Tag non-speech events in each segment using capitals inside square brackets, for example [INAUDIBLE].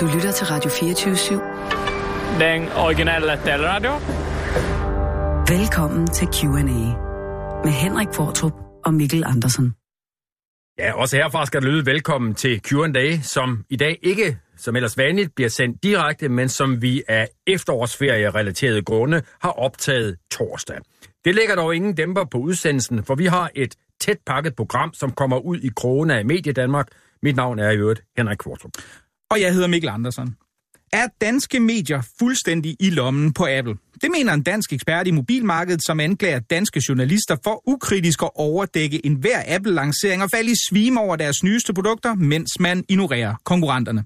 Du lytter til Radio 24-7. Den originale taleradio. Velkommen til Q&A med Henrik Fortrup og Mikkel Andersen. Ja, også herfra skal det lyde velkommen til Q&A, som i dag ikke, som ellers vanligt, bliver sendt direkte, men som vi af efterårsferie-relaterede grunde har optaget torsdag. Det lægger dog ingen dæmper på udsendelsen, for vi har et tæt pakket program, som kommer ud i krogen af Medie Danmark. Mit navn er i øvrigt Henrik Kvartrup. Og jeg hedder Mikkel Andersen. Er danske medier fuldstændig i lommen på Apple? Det mener en dansk ekspert i mobilmarkedet, som anklager danske journalister for ukritisk at overdække enhver Apple-lancering og falde i svime over deres nyeste produkter, mens man ignorerer konkurrenterne.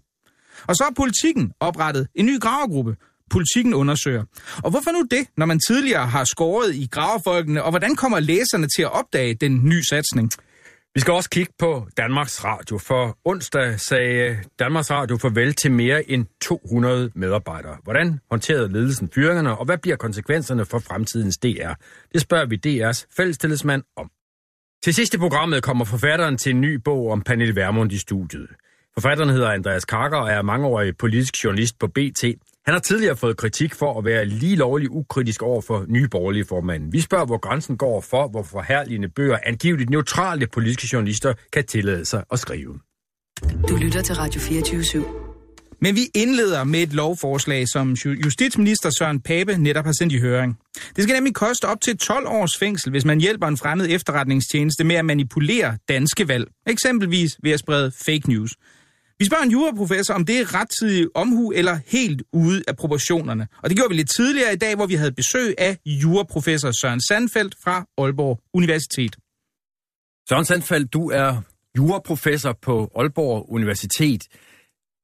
Og så har politikken oprettet en ny gravergruppe. Politikken undersøger. Og hvorfor nu det, når man tidligere har skåret i graverfolkene, og hvordan kommer læserne til at opdage den nye satsning? Vi skal også kigge på Danmarks Radio, for onsdag sagde Danmarks Radio farvel til mere end 200 medarbejdere. Hvordan håndterede ledelsen fyringerne, og hvad bliver konsekvenserne for fremtidens DR? Det spørger vi DR's fællestillidsmand om. Til sidste programmet kommer forfatteren til en ny bog om Pernille Vermund i studiet. Forfatteren hedder Andreas Karker og er mangeårig politisk journalist på BT. Han har tidligere fået kritik for at være lige lovlig ukritisk over for nye borgerlige formanden. Vi spørger, hvor grænsen går for, hvor forherligende bøger angiveligt neutrale politiske journalister kan tillade sig at skrive. Du lytter til Radio 24 /7. Men vi indleder med et lovforslag, som justitsminister Søren Pape netop har sendt i høring. Det skal nemlig koste op til 12 års fængsel, hvis man hjælper en fremmed efterretningstjeneste med at manipulere danske valg. Eksempelvis ved at sprede fake news. Vi spørger en juraprofessor, om det er rettidig omhu eller helt ude af proportionerne. Og det gjorde vi lidt tidligere i dag, hvor vi havde besøg af juraprofessor Søren Sandfeldt fra Aalborg Universitet. Søren Sandfeldt, du er juraprofessor på Aalborg Universitet.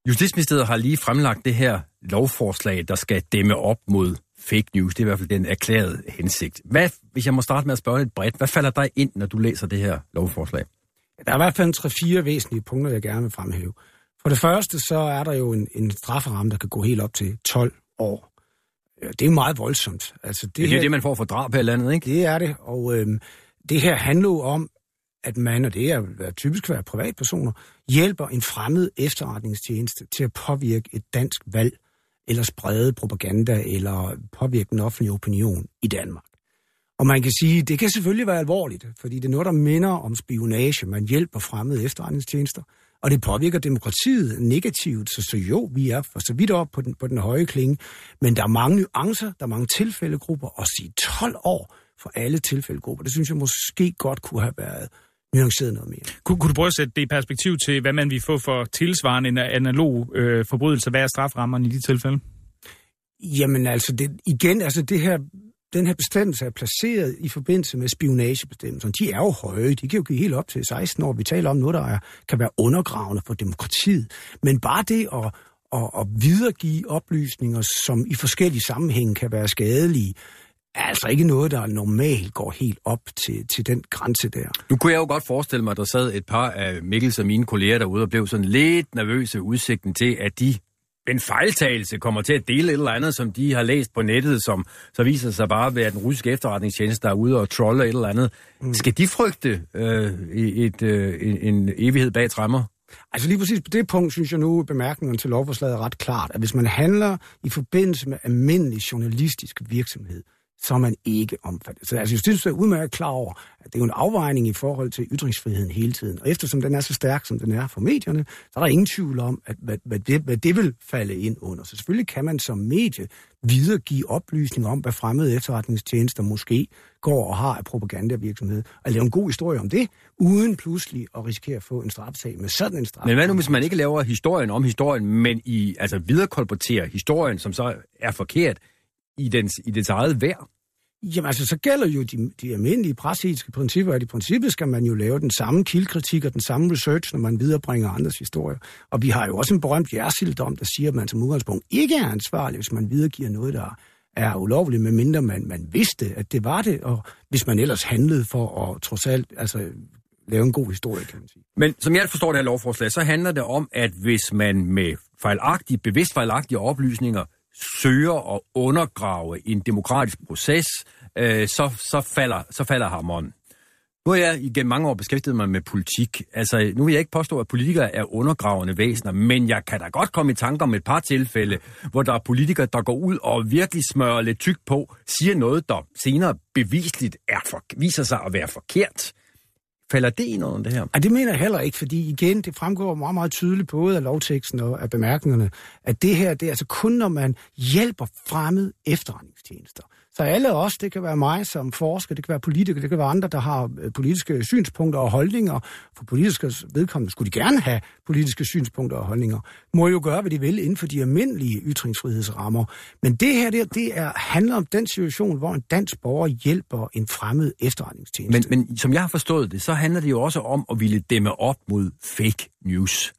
Justitsministeriet har lige fremlagt det her lovforslag, der skal dæmme op mod fake news. Det er i hvert fald den erklærede hensigt. Hvad, hvis jeg må starte med at spørge lidt bredt, hvad falder dig ind, når du læser det her lovforslag? Der er i hvert fald tre-fire væsentlige punkter, jeg gerne vil fremhæve. For det første, så er der jo en, en strafferamme, der kan gå helt op til 12 år. Det er jo meget voldsomt. Altså, det, det er her, det, man får for drab her landet, ikke? Det er det, og øhm, det her handler jo om, at man, og det er typisk være privatpersoner, hjælper en fremmed efterretningstjeneste til at påvirke et dansk valg, eller sprede propaganda, eller påvirke den offentlige opinion i Danmark. Og man kan sige, det kan selvfølgelig være alvorligt, fordi det er noget, der minder om spionage. Man hjælper fremmede efterretningstjenester, og det påvirker demokratiet negativt. Så, så jo, vi er for så vidt op på den, på den høje klinge, men der er mange nuancer, der er mange tilfældegrupper, og sige 12 år for alle tilfældegrupper, det synes jeg måske godt kunne have været nuanceret noget mere. Kun, kunne du prøve at sætte det i perspektiv til, hvad man vil få for tilsvarende en analog øh, forbrydelse? Hvad er straframmerne i de tilfælde? Jamen altså, det, igen, altså det her den her bestemmelse er placeret i forbindelse med spionagebestemmelsen. De er jo høje, de kan jo give helt op til 16 år. Vi taler om noget, der er, kan være undergravende for demokratiet. Men bare det at, at, at videregive oplysninger, som i forskellige sammenhænge kan være skadelige, er altså ikke noget, der normalt går helt op til, til den grænse der. Nu kunne jeg jo godt forestille mig, at der sad et par af Mikkels og mine kolleger derude og blev sådan lidt nervøse udsigten til, at de en fejltagelse kommer til at dele et eller andet, som de har læst på nettet, som så viser sig bare at være den russiske efterretningstjeneste, der er ude og trolle et eller andet. Mm. Skal de frygte øh, et, øh, en, en evighed bag træmmer? Altså lige præcis på det punkt, synes jeg nu, bemærkningen til lovforslaget er ret klart, at hvis man handler i forbindelse med almindelig journalistisk virksomhed, så er man ikke omfattet. Så altså, Justitsministeriet er udmærket klar over, at det er jo en afvejning i forhold til ytringsfriheden hele tiden. Og eftersom den er så stærk, som den er for medierne, så er der ingen tvivl om, at, hvad, hvad, det, hvad det vil falde ind under. Så selvfølgelig kan man som medie videregive oplysninger om, hvad fremmede efterretningstjenester måske går og har af propagandavirksomhed, og lave en god historie om det, uden pludselig at risikere at få en straffesag med sådan en straf. Men hvad nu, hvis man ikke laver historien om historien, men i altså viderekolporterer historien, som så er forkert, i dens, i dets eget værd? Jamen altså, så gælder jo de, de almindelige presseetiske principper, at i princippet skal man jo lave den samme kildekritik og den samme research, når man viderebringer andres historier. Og vi har jo også en berømt jærsildom, der siger, at man som udgangspunkt ikke er ansvarlig, hvis man videregiver noget, der er ulovligt, medmindre man, man vidste, at det var det, og hvis man ellers handlede for at trods alt altså, lave en god historie, kan man sige. Men som jeg forstår det her lovforslag, så handler det om, at hvis man med fejlagtige, bevidst fejlagtige oplysninger søger at undergrave en demokratisk proces, øh, så, så, falder, så falder hammeren. Nu har jeg igennem mange år beskæftiget mig med politik. Altså, nu vil jeg ikke påstå, at politikere er undergravende væsener, men jeg kan da godt komme i tanke om et par tilfælde, hvor der er politikere, der går ud og virkelig smører lidt tyk på, siger noget, der senere bevisligt er for, viser sig at være forkert. Falder det ind under det her? Ja, det mener jeg heller ikke, fordi igen, det fremgår meget, meget tydeligt både af lovteksten og af bemærkningerne, at det her, det er altså kun, når man hjælper fremmed efterretningstjenester. Så alle os, det kan være mig som forsker, det kan være politiker, det kan være andre, der har øh, politiske synspunkter og holdninger. For politiske vedkommende skulle de gerne have politiske synspunkter og holdninger. Må jo gøre, hvad de vil inden for de almindelige ytringsfrihedsrammer. Men det her, der, det er, handler om den situation, hvor en dansk borger hjælper en fremmed efterretningstjeneste. Men, men som jeg har forstået det, så handler det jo også om at ville dæmme op mod fake news.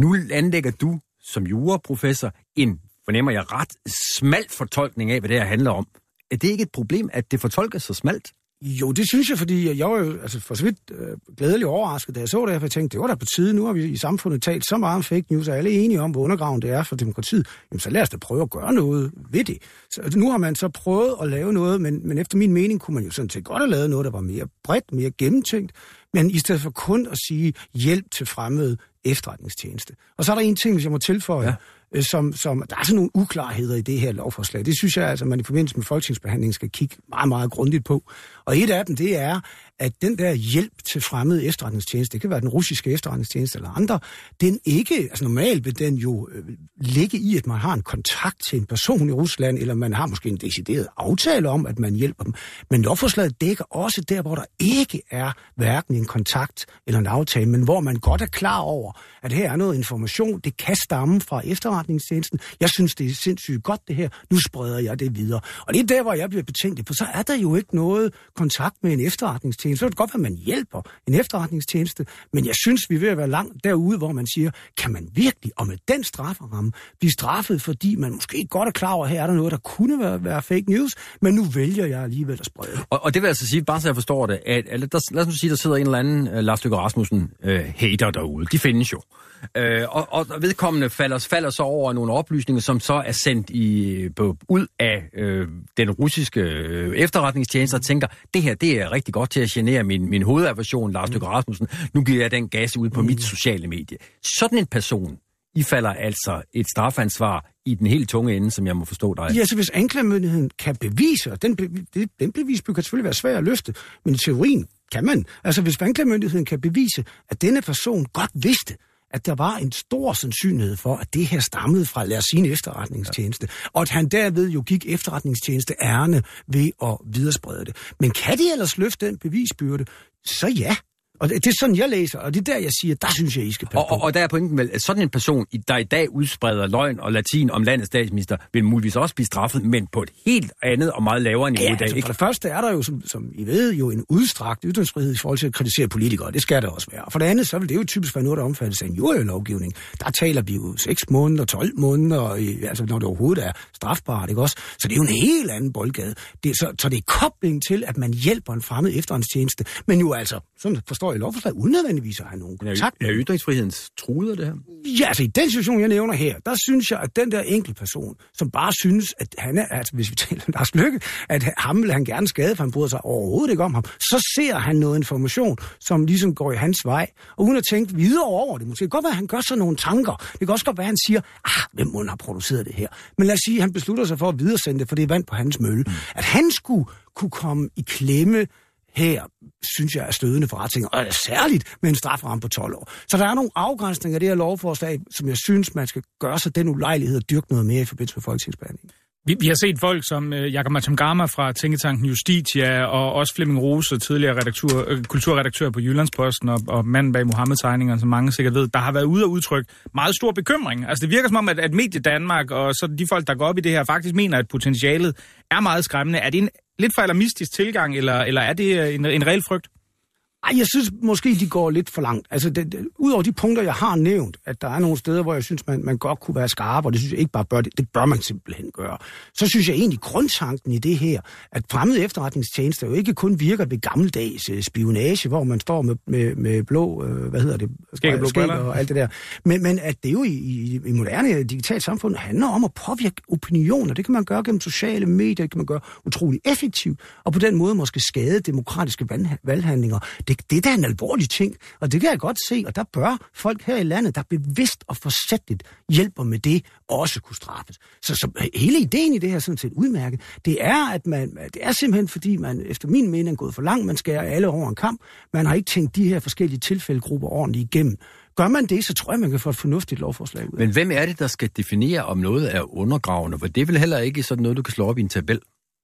Nu anlægger du som juraprofessor en, fornemmer jeg, ret smal fortolkning af, hvad det her handler om. Er det ikke et problem, at det fortolkes så smalt? Jo, det synes jeg, fordi jeg var jo altså for så vidt øh, glædelig overrasket, da jeg så det her, for jeg tænkte, det var da på tide, nu har vi i samfundet talt så meget om fake news, og alle er enige om, hvor undergravende det er for demokratiet. Jamen, så lad os da prøve at gøre noget ved det. Så altså, nu har man så prøvet at lave noget, men, men efter min mening kunne man jo sådan set godt have lavet noget, der var mere bredt, mere gennemtænkt, men i stedet for kun at sige hjælp til fremmede efterretningstjeneste. Og så er der en ting, hvis jeg må tilføje, ja Øh, som, som, der er sådan nogle uklarheder i det her lovforslag. Det synes jeg, altså, man i forbindelse med folketingsbehandlingen skal kigge meget, meget grundigt på. Og et af dem, det er, at den der hjælp til fremmede efterretningstjeneste, det kan være den russiske efterretningstjeneste eller andre, den ikke, altså normalt vil den jo øh, ligge i, at man har en kontakt til en person i Rusland, eller man har måske en decideret aftale om, at man hjælper dem. Men lovforslaget dækker også der, hvor der ikke er hverken en kontakt eller en aftale, men hvor man godt er klar over, at her er noget information, det kan stamme fra efterretningstjenesten. Jeg synes, det er sindssygt godt det her. Nu spreder jeg det videre. Og det er der, hvor jeg bliver betænkelig, for så er der jo ikke noget kontakt med en efterretningstjeneste. Så kan det godt, at man hjælper en efterretningstjeneste, men jeg synes, vi er ved at være langt derude, hvor man siger, kan man virkelig, og med den strafferamme, blive straffet, fordi man måske godt er klar over, at her er der noget, der kunne være, være fake news, men nu vælger jeg alligevel at sprede Og, og det vil altså sige, bare så jeg forstår det, at, at der, lad os nu sige, der sidder en eller anden uh, Lars Løkke Rasmussen uh, hater derude. De findes jo. Øh, og, og vedkommende falder, falder så over nogle oplysninger, som så er sendt i, på, ud af øh, den russiske øh, efterretningstjeneste og tænker, det her det er rigtig godt til at genere min, min hovedaversion, Lars Løkke Rasmussen. Nu giver jeg den gas ud på mit sociale medie. Sådan en person, I falder altså et strafansvar i den helt tunge ende, som jeg må forstå dig. Ja, så hvis anklagemyndigheden kan bevise, og den, den bevisbyrd kan selvfølgelig være svær at løfte, men i teorien kan man. Altså hvis anklagemyndigheden kan bevise, at denne person godt vidste, at der var en stor sandsynlighed for, at det her stammede fra, lad os sige, en efterretningstjeneste, ja. og at han derved jo gik efterretningstjeneste ærne ved at videresprede det. Men kan de ellers løfte den bevisbyrde? Så ja. Og det, det er sådan, jeg læser, og det er der, jeg siger, der synes jeg, I skal og. Og, og der er pointen vel, at sådan en person, der i dag udspreder løgn og latin om landets statsminister, vil muligvis også blive straffet, men på et helt andet og meget lavere niveau ja, i dag. Altså, for det første er der jo, som, som I ved, jo en udstrakt ytringsfrihed i forhold til at kritisere politikere. Det skal der også være. Og for det andet, så vil det jo typisk være noget, der omfattes af en jurylovgivning. Der taler vi jo 6 måneder, 12 måneder, altså når det overhovedet er strafbart, ikke også? Så det er jo en helt anden boldgade. Det, så, så det er kobling til, at man hjælper en fremmed efterretningstjeneste, men jo altså, sådan forstår jeg lovforslaget, unødvendigvis at have nogen kontakt med. Er ytringsfrihedens truet det her? Ja, altså i den situation, jeg nævner her, der synes jeg, at den der enkelte person, som bare synes, at han er, altså hvis vi [LAUGHS] taler om Lars Lykke, at ham vil han gerne skade, for han bryder sig overhovedet ikke om ham, så ser han noget information, som ligesom går i hans vej, og uden at tænke videre over det. Måske det kan godt være, at han gør sig nogle tanker. Det kan også godt være, at han siger, ah, hvem må har produceret det her? Men lad os sige, at han beslutter sig for at videresende det, for det er vand på hans mølle. Mm. At han skulle kunne komme i klemme her, synes jeg er stødende for retsingen, og særligt med en strafferamme på 12 år. Så der er nogle afgrænsninger af det her lovforslag, som jeg synes, man skal gøre sig den ulejlighed at dyrke noget mere i forbindelse med folketingsbehandlingen. Vi, vi har set folk som øh, Jakob Matangama fra Tænketanken Justitia, og også Flemming Rose, tidligere redaktør, øh, kulturredaktør på Jyllandsposten, og, og manden bag Mohammed-tegningerne, som mange sikkert ved, der har været ude og udtrykke meget stor bekymring. Altså det virker som om, at, at Medie Danmark og så de folk, der går op i det her, faktisk mener, at potentialet er meget skræmmende. Er det en lidt for alarmistisk tilgang, eller, eller er det øh, en, en reel frygt? Ej, jeg synes måske, de går lidt for langt. Altså, det, det, udover de punkter, jeg har nævnt, at der er nogle steder, hvor jeg synes, man, man godt kunne være skarp, og det synes jeg ikke bare bør, det, det bør man simpelthen gøre. Så synes jeg egentlig, grundtanken i det her, at fremmede efterretningstjenester jo ikke kun virker ved gammeldags uh, spionage, hvor man står med, med, med blå, uh, hvad hedder det? Skæg og, blå skæg og alt det der. Men, men at det jo i, i, i moderne digitalt samfund handler om at påvirke opinioner. Det kan man gøre gennem sociale medier, det kan man gøre utrolig effektivt, og på den måde måske skade demokratiske valghandlinger. Det det, det er da en alvorlig ting, og det kan jeg godt se, og der bør folk her i landet, der bevidst og forsætligt hjælper med det, også kunne straffes. Så, så hele ideen i det her sådan set udmærket, det er, at man, det er simpelthen fordi, man efter min mening er gået for langt, man skærer alle over en kamp, man har ikke tænkt de her forskellige tilfældegrupper ordentligt igennem. Gør man det, så tror jeg, man kan få et fornuftigt lovforslag ud. Men hvem er det, der skal definere, om noget er undergravende? For det er vel heller ikke sådan noget, du kan slå op i en tabel?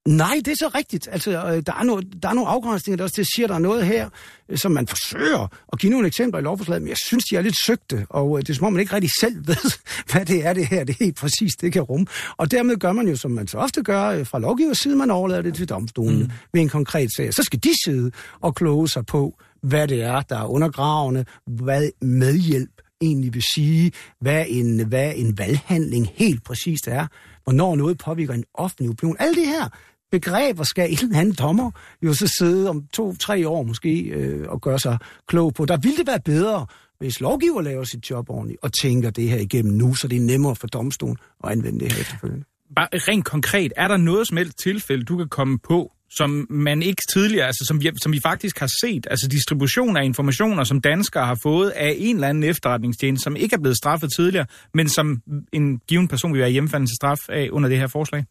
Nej, det er så rigtigt. Altså, øh, der er, no, der er nogle afgrænsninger, der også siger, at der er noget her, øh, som man forsøger at give nogle eksempler i lovforslaget, men jeg synes, de er lidt søgte, og øh, det er som om, man ikke rigtig selv [LAUGHS] ved, hvad det er, det her, det er helt præcis, det kan rumme. Og dermed gør man jo, som man så ofte gør fra lovgivers side, man overlader det til domstolen mm. ved en konkret sag. Så skal de sidde og kloge sig på, hvad det er, der er undergravende, hvad medhjælp egentlig vil sige, hvad en, hvad en valghandling helt præcist er, hvornår noget påvirker en offentlig opinion. Alle de her begreber skal en eller anden dommer jo så sidde om to-tre år måske øh, og gøre sig klog på. Der ville det være bedre, hvis lovgiver laver sit job ordentligt og tænker det her igennem nu, så det er nemmere for domstolen at anvende det her efterfølgende. Bare rent konkret, er der noget som helst tilfælde, du kan komme på, som man ikke tidligere, altså som vi, som vi faktisk har set, altså distribution af informationer, som danskere har fået af en eller anden efterretningstjeneste, som ikke er blevet straffet tidligere, men som en given person vil være hjemfaldet til straf af under det her forslag?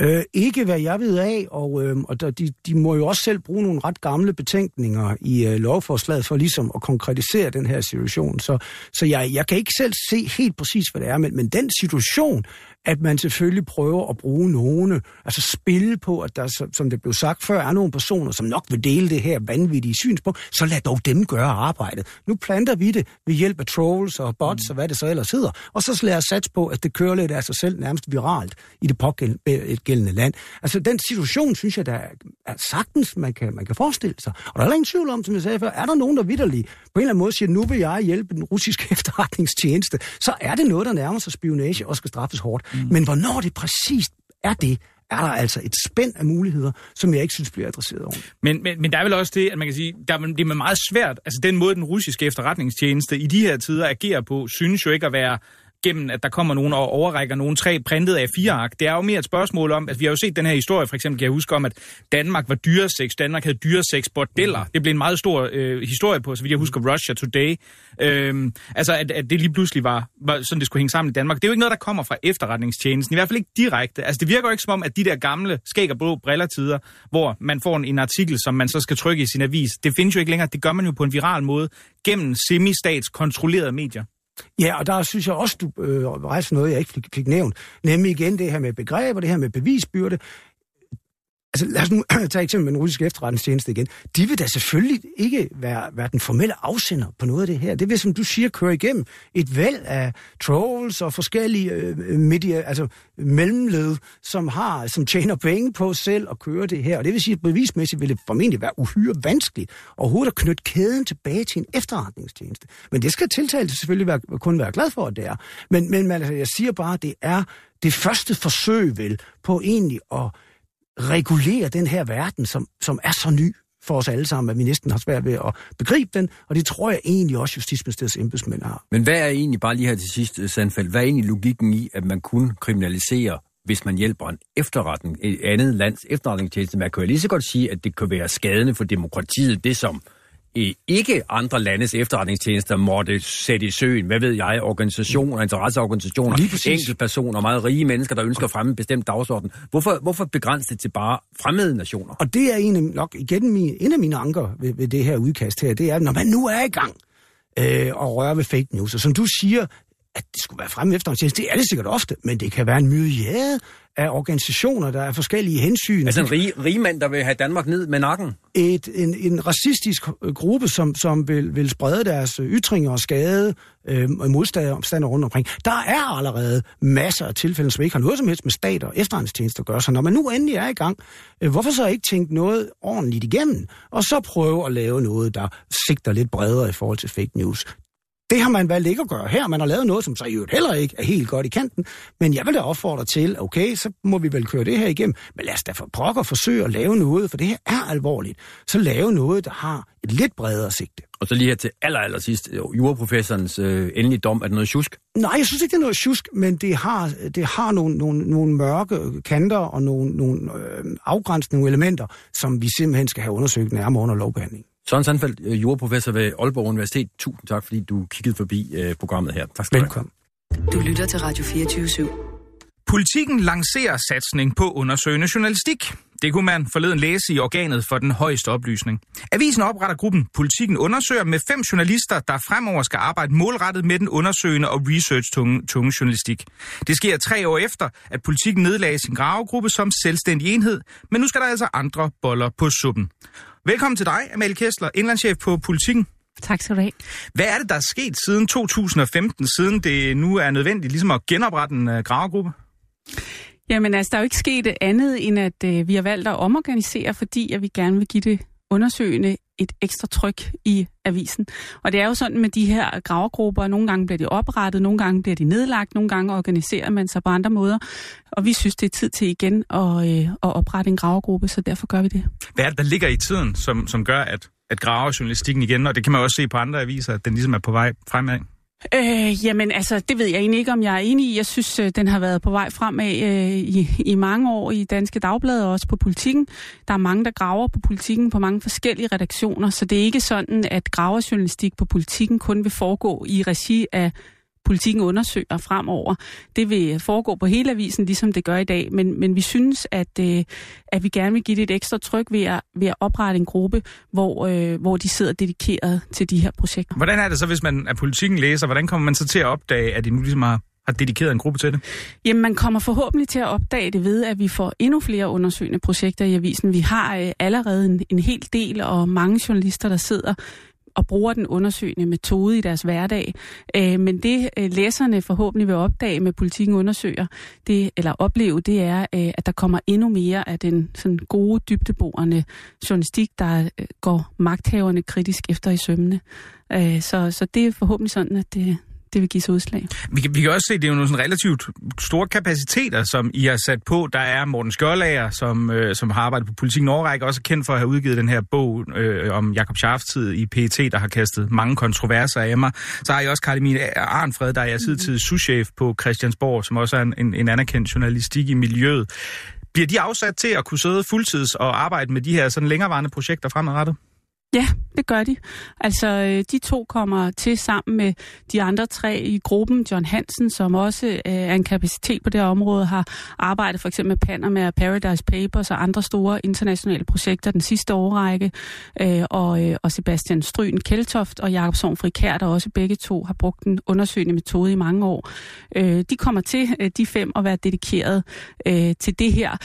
Øh, ikke hvad jeg ved af, og, øh, og der, de, de må jo også selv bruge nogle ret gamle betænkninger i øh, lovforslaget for ligesom at konkretisere den her situation. Så, så jeg, jeg kan ikke selv se helt præcis, hvad det er, men, men den situation at man selvfølgelig prøver at bruge nogle, altså spille på, at der, som det blev sagt før, er nogle personer, som nok vil dele det her vanvittige synspunkt, så lad dog dem gøre arbejdet. Nu planter vi det ved hjælp af trolls og bots mm. og hvad det så ellers hedder, og så lad os satse på, at det kører lidt af sig selv nærmest viralt i det pågældende land. Altså den situation, synes jeg, der er sagtens, man kan, man kan forestille sig. Og der er ingen tvivl om, som jeg sagde før, er der nogen, der vidderligt på en eller anden måde siger, nu vil jeg hjælpe den russiske [LAUGHS] efterretningstjeneste, så er det noget, der nærmer sig spionage og skal straffes hårdt. Mm. Men hvornår det præcist er det, er der altså et spænd af muligheder, som jeg ikke synes bliver adresseret ordentligt. Men, men, men der er vel også det, at man kan sige, der, det er meget svært, altså den måde, den russiske efterretningstjeneste i de her tider agerer på, synes jo ikke at være gennem, at der kommer nogen og overrækker nogen tre printet af fire ark. Det er jo mere et spørgsmål om, at vi har jo set den her historie, for eksempel kan jeg huske om, at Danmark var dyreseks, Danmark havde dyreseks bordeller. Det blev en meget stor øh, historie på, så vidt jeg husker Russia Today. Øhm, altså, at, at det lige pludselig var, var sådan, det skulle hænge sammen i Danmark. Det er jo ikke noget, der kommer fra efterretningstjenesten, i hvert fald ikke direkte. Altså, det virker jo ikke som om, at de der gamle skæg og blå brillertider, hvor man får en, en artikel, som man så skal trykke i sin avis, det findes jo ikke længere. Det gør man jo på en viral måde gennem semistats kontrollerede medier. Ja, og der synes jeg også, du øh, rejser noget, jeg ikke fik, fik nævnt. Nemlig igen det her med begreber, det her med bevisbyrde. Altså lad os nu [CLEARS THROAT] tage eksempel med den russiske efterretningstjeneste igen. De vil da selvfølgelig ikke være, være den formelle afsender på noget af det her. Det vil, som du siger, køre igennem et væld af trolls og forskellige øh, media, altså mellemled, som har, som tjener penge på selv at køre det her. Og det vil sige, at bevismæssigt vil det formentlig være uhyre vanskeligt overhovedet at knytte kæden tilbage til en efterretningstjeneste. Men det skal tiltalte selvfølgelig være, kun være glad for, at det er. Men, men altså, jeg siger bare, at det er det første forsøg vel på egentlig at regulere den her verden, som, som er så ny for os alle sammen, at vi næsten har svært ved at begribe den, og det tror jeg egentlig også Justitsministeriets embedsmænd har. Men hvad er egentlig, bare lige her til sidst, Sandfeld, hvad er egentlig logikken i, at man kun kriminaliserer hvis man hjælper en efterretning, et andet lands efterretningstjeneste. Man kan jo lige så godt sige, at det kan være skadende for demokratiet, det som ikke andre landes efterretningstjenester måtte sætte i søen, hvad ved jeg, organisationer, interesseorganisationer, enkeltpersoner, meget rige mennesker, der ønsker at fremme en bestemt dagsorden. Hvorfor, hvorfor begrænse det til bare fremmede nationer? Og det er en af, nok igen min, en af mine anker ved, ved det her udkast her, det er, når man nu er i gang øh, og rører ved fake news, og som du siger, at det skulle være fremme efterretningstjeneste, det er det sikkert ofte, men det kan være en myriade af organisationer, der er forskellige hensyn. Altså en rig, rigmand, der vil have Danmark ned med nakken? Et, en, en racistisk gruppe, som, som vil, vil sprede deres ytringer og skade øh, modstander rundt omkring. Der er allerede masser af tilfælde, som ikke har noget som helst med stat og efterretningstjenester at gøre. Så når man nu endelig er i gang, øh, hvorfor så ikke tænke noget ordentligt igennem, og så prøve at lave noget, der sigter lidt bredere i forhold til fake news? Det har man valgt ikke at gøre her. Man har lavet noget, som så i øvrigt heller ikke er helt godt i kanten. Men jeg vil da opfordre til, okay, så må vi vel køre det her igennem. Men lad os da for pokker forsøge at lave noget, for det her er alvorligt. Så lave noget, der har et lidt bredere sigte. Og så lige her til aller, aller sidst, juraprofessorens øh, endelige dom, er det noget tjusk? Nej, jeg synes ikke, det er noget tjusk, men det har, det har nogle, nogle, nogle mørke kanter og nogle, nogle øh, afgrænsende elementer, som vi simpelthen skal have undersøgt nærmere under lovbehandling. Søren Sandfeldt, øh, juraprofessor ved Aalborg Universitet. Tusind tak, fordi du kiggede forbi øh, programmet her. Tak skal Velkommen. Du lytter til Radio 24 /7. Politikken lancerer satsning på undersøgende journalistik. Det kunne man forleden læse i organet for den højeste oplysning. Avisen opretter gruppen Politikken undersøger med fem journalister, der fremover skal arbejde målrettet med den undersøgende og research-tunge tunge journalistik. Det sker tre år efter, at politikken nedlagde sin gravegruppe som selvstændig enhed, men nu skal der altså andre boller på suppen. Velkommen til dig, Amalie Kessler, indlandschef på Politikken. Tak skal du have. Hvad er det, der er sket siden 2015, siden det nu er nødvendigt ligesom at genoprette en uh, gravegruppe? Jamen altså, der er jo ikke sket andet, end at øh, vi har valgt at omorganisere, fordi at vi gerne vil give det undersøgende et ekstra tryk i avisen. Og det er jo sådan med de her gravergrupper, nogle gange bliver de oprettet, nogle gange bliver de nedlagt, nogle gange organiserer man sig på andre måder. Og vi synes, det er tid til igen at, øh, at oprette en gravergruppe, så derfor gør vi det. Hvad er det, der ligger i tiden, som, som gør, at, at gravejournalistikken igen, og det kan man også se på andre aviser, at den ligesom er på vej fremad? Øh, jamen altså, det ved jeg egentlig ikke, om jeg er enig i. Jeg synes, øh, den har været på vej fremad øh, i, i mange år i Danske Dagblade og også på politikken. Der er mange, der graver på politikken på mange forskellige redaktioner, så det er ikke sådan, at graverjournalistik på politikken kun vil foregå i regi af politikken undersøger fremover. Det vil foregå på hele avisen, ligesom det gør i dag, men, men vi synes, at, øh, at vi gerne vil give det et ekstra tryk ved at, ved at oprette en gruppe, hvor, øh, hvor de sidder dedikeret til de her projekter. Hvordan er det så, hvis man er politikken læser? Hvordan kommer man så til at opdage, at de nu ligesom har har dedikeret en gruppe til det? Jamen, man kommer forhåbentlig til at opdage det ved, at vi får endnu flere undersøgende projekter i avisen. Vi har øh, allerede en, en hel del og mange journalister, der sidder og bruger den undersøgende metode i deres hverdag. Øh, men det øh, læserne forhåbentlig vil opdage med politikken undersøger, det, eller opleve, det er, øh, at der kommer endnu mere af den sådan gode, dybdeborende journalistik, der øh, går magthaverne kritisk efter i sømmene. Øh, så, så det er forhåbentlig sådan, at det, det vil give sig udslag. Vi kan, vi kan også se, at det er jo nogle sådan relativt store kapaciteter, som I har sat på. Der er Morten Skørlager, som, øh, som har arbejdet på Politikken Overrække, også kendt for at have udgivet den her bog øh, om Jakob Schaffs tid i PET, der har kastet mange kontroverser af mig. Så har I også Karl Emil Arnfred, der er siddet til souschef på Christiansborg, som også er en, en, en anerkendt journalistik i miljøet. Bliver de afsat til at kunne sidde fuldtids og arbejde med de her sådan længerevarende projekter fremadrettet? Ja, det gør de. Altså, øh, de to kommer til sammen med de andre tre i gruppen. John Hansen, som også øh, er en kapacitet på det her område, har arbejdet for eksempel med Panama Paradise Papers og andre store internationale projekter den sidste årrække. Øh, og, øh, og Sebastian Stryn Keltoft og Jakob Sovnfri Kær, der også begge to har brugt den undersøgende metode i mange år. Øh, de kommer til, de fem, at være dedikeret til det her.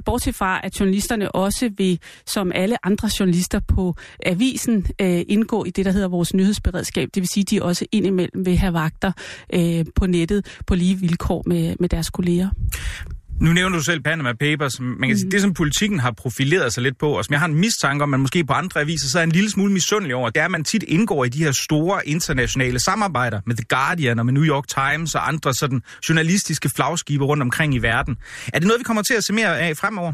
Bortset fra, at journalisterne også vil, som alle andre journalister på avisen øh, indgå i det, der hedder vores nyhedsberedskab. Det vil sige, at de også indimellem vil have vagter øh, på nettet på lige vilkår med, med deres kolleger. Nu nævner du selv Panama Papers. Man kan sige, mm. det, som politikken har profileret sig lidt på, og som jeg har en mistanke om, man måske på andre aviser, så er en lille smule misundelig over, det er, at man tit indgår i de her store internationale samarbejder med The Guardian og med New York Times og andre sådan journalistiske flagskibe rundt omkring i verden. Er det noget, vi kommer til at se mere af fremover?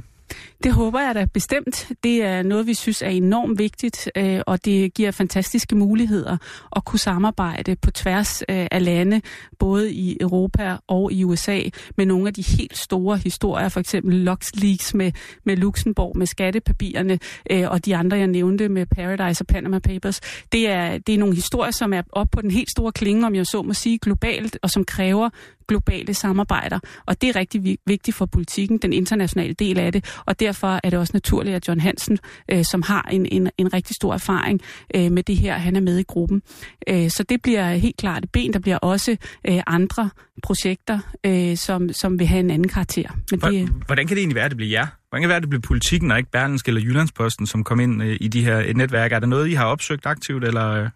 Det håber jeg da bestemt. Det er noget, vi synes er enormt vigtigt, øh, og det giver fantastiske muligheder at kunne samarbejde på tværs øh, af lande, både i Europa og i USA, med nogle af de helt store historier, for eksempel LuxLeaks med, med Luxembourg, med skattepapirerne, øh, og de andre, jeg nævnte med Paradise og Panama Papers. Det er, det er nogle historier, som er op på den helt store klinge, om jeg så må sige, globalt, og som kræver globale samarbejder. Og det er rigtig vigtigt for politikken, den internationale del af det. Og derfor er det også naturligt, at John Hansen, øh, som har en, en, en rigtig stor erfaring øh, med det her, han er med i gruppen. Øh, så det bliver helt klart et ben. Der bliver også øh, andre projekter, øh, som, som vil have en anden karakter. Men det, Hvordan kan det egentlig være, at det bliver jer? Hvordan kan det være, at det bliver politikken og ikke Berlinsk eller Jyllandsposten, som kom ind øh, i de her netværk? Er der noget, I har opsøgt aktivt, eller...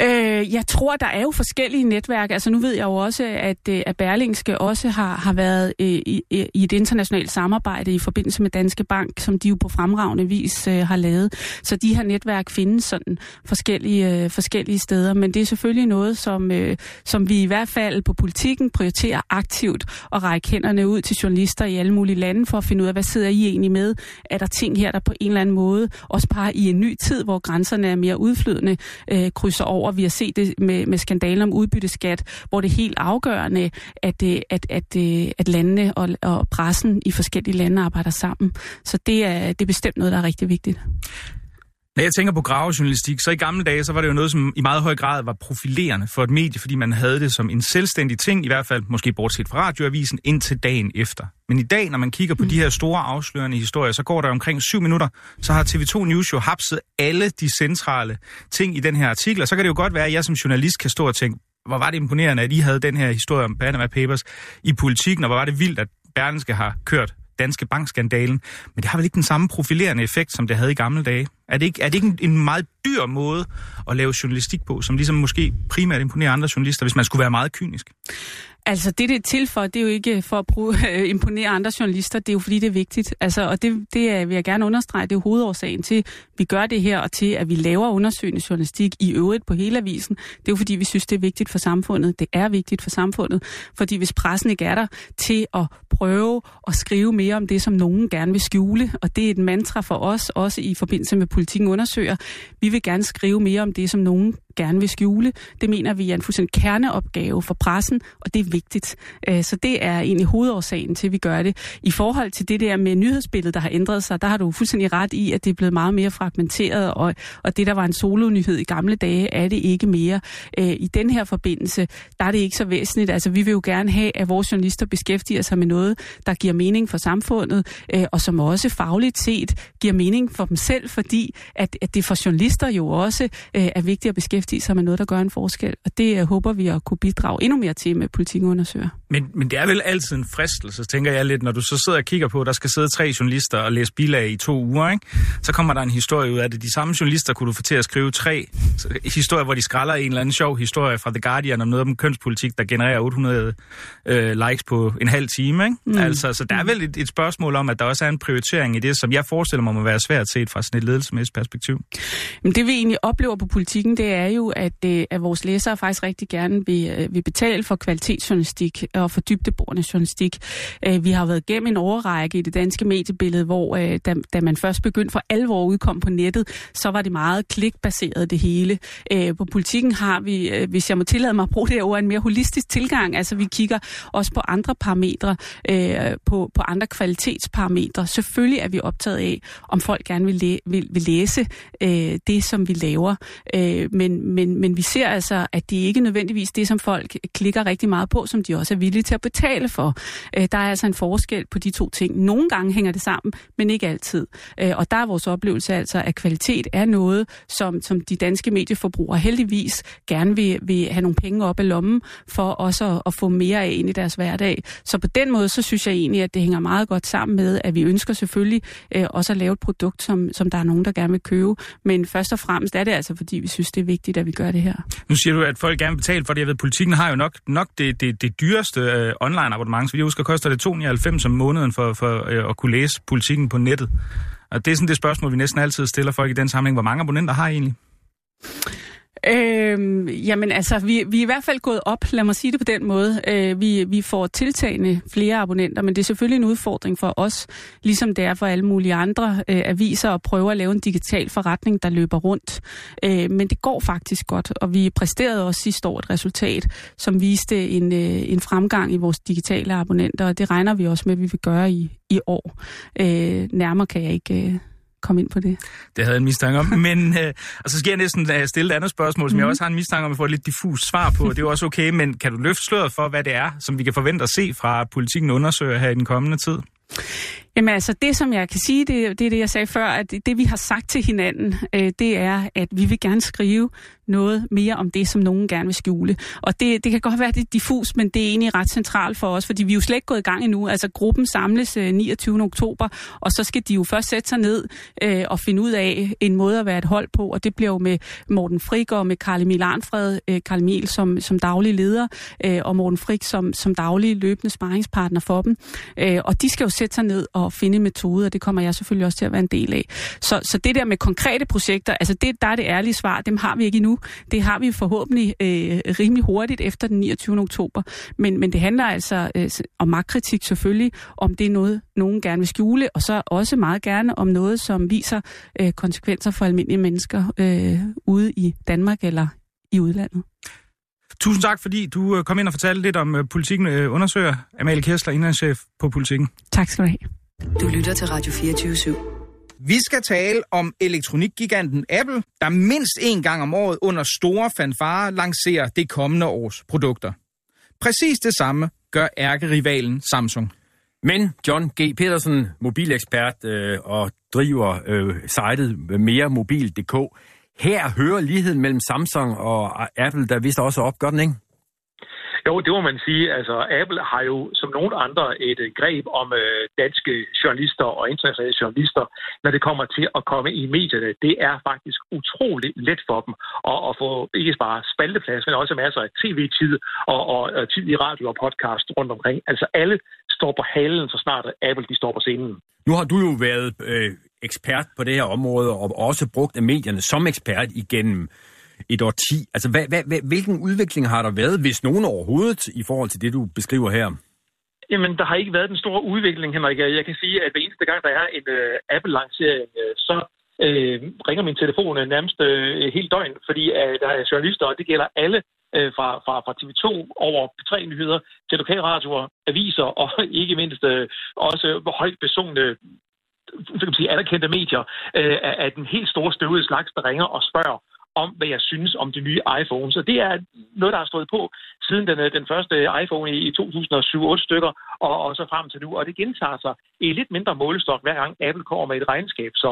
Øh? Jeg tror, der er jo forskellige netværk. Altså nu ved jeg jo også, at, øh, at Berlingske også har, har været øh, i, i et internationalt samarbejde i forbindelse med Danske Bank, som de jo på fremragende vis øh, har lavet. Så de her netværk findes sådan forskellige, øh, forskellige steder. Men det er selvfølgelig noget, som, øh, som vi i hvert fald på politikken prioriterer aktivt og række hænderne ud til journalister i alle mulige lande for at finde ud af, hvad sidder I egentlig med? Er der ting her, der på en eller anden måde, også bare i en ny tid, hvor grænserne er mere udflydende, øh, krydser over over. Vi har set det med, med skandalen om udbytteskat, hvor det er helt afgørende, at, øh, at, at, øh, at landene og, og pressen i forskellige lande arbejder sammen. Så det er, det er bestemt noget, der er rigtig vigtigt. Når jeg tænker på gravejournalistik, så i gamle dage, så var det jo noget, som i meget høj grad var profilerende for et medie, fordi man havde det som en selvstændig ting, i hvert fald måske bortset fra radioavisen, indtil dagen efter. Men i dag, når man kigger på de her store afslørende historier, så går der omkring syv minutter, så har TV2 News jo hapset alle de centrale ting i den her artikel, og så kan det jo godt være, at jeg som journalist kan stå og tænke, hvor var det imponerende, at I havde den her historie om Panama Papers i politikken, og hvor var det vildt, at Berlingske har kørt Danske Bankskandalen. Men det har vel ikke den samme profilerende effekt, som det havde i gamle dage? Er det ikke, er det ikke en, en meget dyr måde at lave journalistik på, som ligesom måske primært imponerer andre journalister, hvis man skulle være meget kynisk? Altså det, det er til for, det er jo ikke for at bruge, [LAUGHS] øh, imponere andre journalister, det er jo fordi, det er vigtigt. Altså, og det, det er, vil jeg gerne understrege, det er hovedårsagen til, at vi gør det her, og til, at vi laver undersøgende journalistik i øvrigt på hele avisen. Det er jo fordi, vi synes, det er vigtigt for samfundet. Det er vigtigt for samfundet, fordi hvis pressen ikke er der til at prøve at skrive mere om det, som nogen gerne vil skjule, og det er et mantra for os, også i forbindelse med politikken undersøger, vi vil gerne skrive mere om det, som nogen gerne vil skjule. Det mener vi er en fuldstændig kerneopgave for pressen, og det er vigtigt. Øh, så det er egentlig hovedårsagen til, at vi gør det. I forhold til det der med nyhedsbilledet, der har ændret sig, der har du fuldstændig ret i, at det er blevet meget mere fragmenteret, og, og det, der var en solonyhed i gamle dage, er det ikke mere. Øh, I den her forbindelse, der er det ikke så væsentligt. Altså, vi vil jo gerne have, at vores journalister beskæftiger sig med noget, der giver mening for samfundet, øh, og som også fagligt set giver mening for dem selv, fordi at, at det for journalister jo også er vigtigt at beskæftige beskæftige sig med noget, der gør en forskel. Og det uh, håber vi at kunne bidrage endnu mere til med politikken undersøger. Men, men det er vel altid en fristelse, tænker jeg lidt, når du så sidder og kigger på, at der skal sidde tre journalister og læse bilag i to uger, ikke? så kommer der en historie ud af det. De samme journalister kunne du få til at skrive tre historier, hvor de skralder en eller anden sjov historie fra The Guardian om noget om kønspolitik, der genererer 800 øh, likes på en halv time. Ikke? Mm. Altså, så der er vel et, et spørgsmål om, at der også er en prioritering i det, som jeg forestiller mig må være svært set fra sådan et ledelsesmæssigt perspektiv. Men det vi egentlig oplever på politikken, det er jo, at, øh, at vores læsere faktisk rigtig gerne vil, øh, vil betale for kvalitetsjournalistik og for dybdeborende journalistik. Øh, vi har været igennem en overrække i det danske mediebillede, hvor da, da man først begyndte for alvor at udkomme på nettet, så var det meget klikbaseret det hele. På politikken har vi, hvis jeg må tillade mig at bruge det ord, en mere holistisk tilgang. Altså vi kigger også på andre parametre, på, på andre kvalitetsparametre. Selvfølgelig er vi optaget af, om folk gerne vil, læ- vil, vil læse det, som vi laver. Men, men, men vi ser altså, at det ikke nødvendigvis det, som folk klikker rigtig meget på, som de også er villige til at betale for. Øh, der er altså en forskel på de to ting. Nogle gange hænger det sammen, men ikke altid. Øh, og der er vores oplevelse altså, at kvalitet er noget, som, som de danske medieforbrugere heldigvis gerne vil, vil have nogle penge op i lommen, for også at, at få mere af ind i deres hverdag. Så på den måde, så synes jeg egentlig, at det hænger meget godt sammen med, at vi ønsker selvfølgelig øh, også at lave et produkt, som, som der er nogen, der gerne vil købe. Men først og fremmest er det altså, fordi vi synes, det er vigtigt, at vi gør det her. Nu siger du, at folk gerne vil betale for det. Jeg ved, politikken har jo nok, nok det, det, det dyreste øh, online abonnement. Så vi husker, koster det 2,99 om måneden for, for øh, at kunne læse politikken på nettet. Og det er sådan det spørgsmål, vi næsten altid stiller folk i den sammenhæng. Hvor mange abonnenter har I egentlig? Øhm, jamen altså, vi, vi er i hvert fald gået op, lad mig sige det på den måde. Øh, vi, vi får tiltagende flere abonnenter, men det er selvfølgelig en udfordring for os, ligesom det er for alle mulige andre øh, aviser, at prøve at lave en digital forretning, der løber rundt. Øh, men det går faktisk godt, og vi præsterede også sidste år et resultat, som viste en, øh, en fremgang i vores digitale abonnenter, og det regner vi også med, at vi vil gøre i, i år. Øh, nærmere kan jeg ikke... Øh, komme ind på det. Det havde jeg en mistanke om. [LAUGHS] Men, øh, og så skal jeg næsten øh, stille et andet spørgsmål, som mm. jeg mhm. også har en mistanke om at få et lidt diffus svar på. Det er jo også okay, men kan du løfte sløret for, hvad det er, som vi kan forvente at se fra politikken undersøger her i den kommende tid? Jamen altså, det som jeg kan sige, det, det er det, jeg sagde før, at det vi har sagt til hinanden, øh, det er, at vi vil gerne skrive noget mere om det, som nogen gerne vil skjule. Og det, det kan godt være, lidt diffus, men det er egentlig ret centralt for os, fordi vi er jo slet ikke gået i gang endnu. Altså, gruppen samles øh, 29. oktober, og så skal de jo først sætte sig ned øh, og finde ud af en måde at være et hold på, og det bliver jo med Morten Frik og med Karl Emil Arnfred, øh, Karl Emil som, som daglig leder, øh, og Morten Frik som, som daglig løbende sparringspartner for dem. Øh, og de skal jo sætte sig ned og finde en metode, og det kommer jeg selvfølgelig også til at være en del af. Så, så det der med konkrete projekter, altså det, der er det ærlige svar, dem har vi ikke endnu. Det har vi forhåbentlig øh, rimelig hurtigt efter den 29. oktober. Men, men det handler altså øh, om magtkritik selvfølgelig, om det er noget, nogen gerne vil skjule, og så også meget gerne om noget, som viser øh, konsekvenser for almindelige mennesker øh, ude i Danmark eller i udlandet. Tusind tak, fordi du øh, kom ind og fortalte lidt om øh, politikken øh, undersøger. Amalie Kessler, indlandschef på politikken. Tak skal du have. Du lytter til Radio 24 /7. Vi skal tale om elektronikgiganten Apple, der mindst en gang om året under store fanfarer lancerer det kommende års produkter. Præcis det samme gør ærkerivalen Samsung. Men John G. Petersen, mobilekspert øh, og driver øh, sitet meremobil.dk. Her hører ligheden mellem Samsung og Apple, der vist også op, gør den ikke? Jo, det må man sige. Altså, Apple har jo som nogen andre et uh, greb om uh, danske journalister og internationale journalister, når det kommer til at komme i medierne. Det er faktisk utrolig let for dem at, at få ikke bare spalteplads, men også masser af tv-tid og, og, og tid i radio og podcast rundt omkring. Altså alle står på halen, så snart Apple de står på scenen. Nu har du jo været øh, ekspert på det her område, og også brugt af medierne som ekspert igennem et årti. Altså, hvad, hvad, hvilken udvikling har der været, hvis nogen overhovedet, i forhold til det, du beskriver her? Jamen, der har ikke været den store udvikling, Henrik. Jeg kan sige, at hver eneste gang, der er en øh, Apple-lancering, øh, så øh, ringer min telefon øh, nærmest øh, helt døgn, fordi øh, der er journalister, og det gælder alle øh, fra, fra, fra TV2 over P3-nyheder til lokalradioer, aviser og [LAUGHS] ikke mindst øh, også højt besungne så kan man sige, anerkendte medier øh, af den helt store støvede slags, der ringer og spørger, om, hvad jeg synes om det nye iPhone. Så det er noget, der har stået på siden den, øh, den første iPhone i 2007-8 stykker, og, og så frem til nu. Og det gentager sig i lidt mindre målestok, hver gang Apple kommer med et regnskab. Så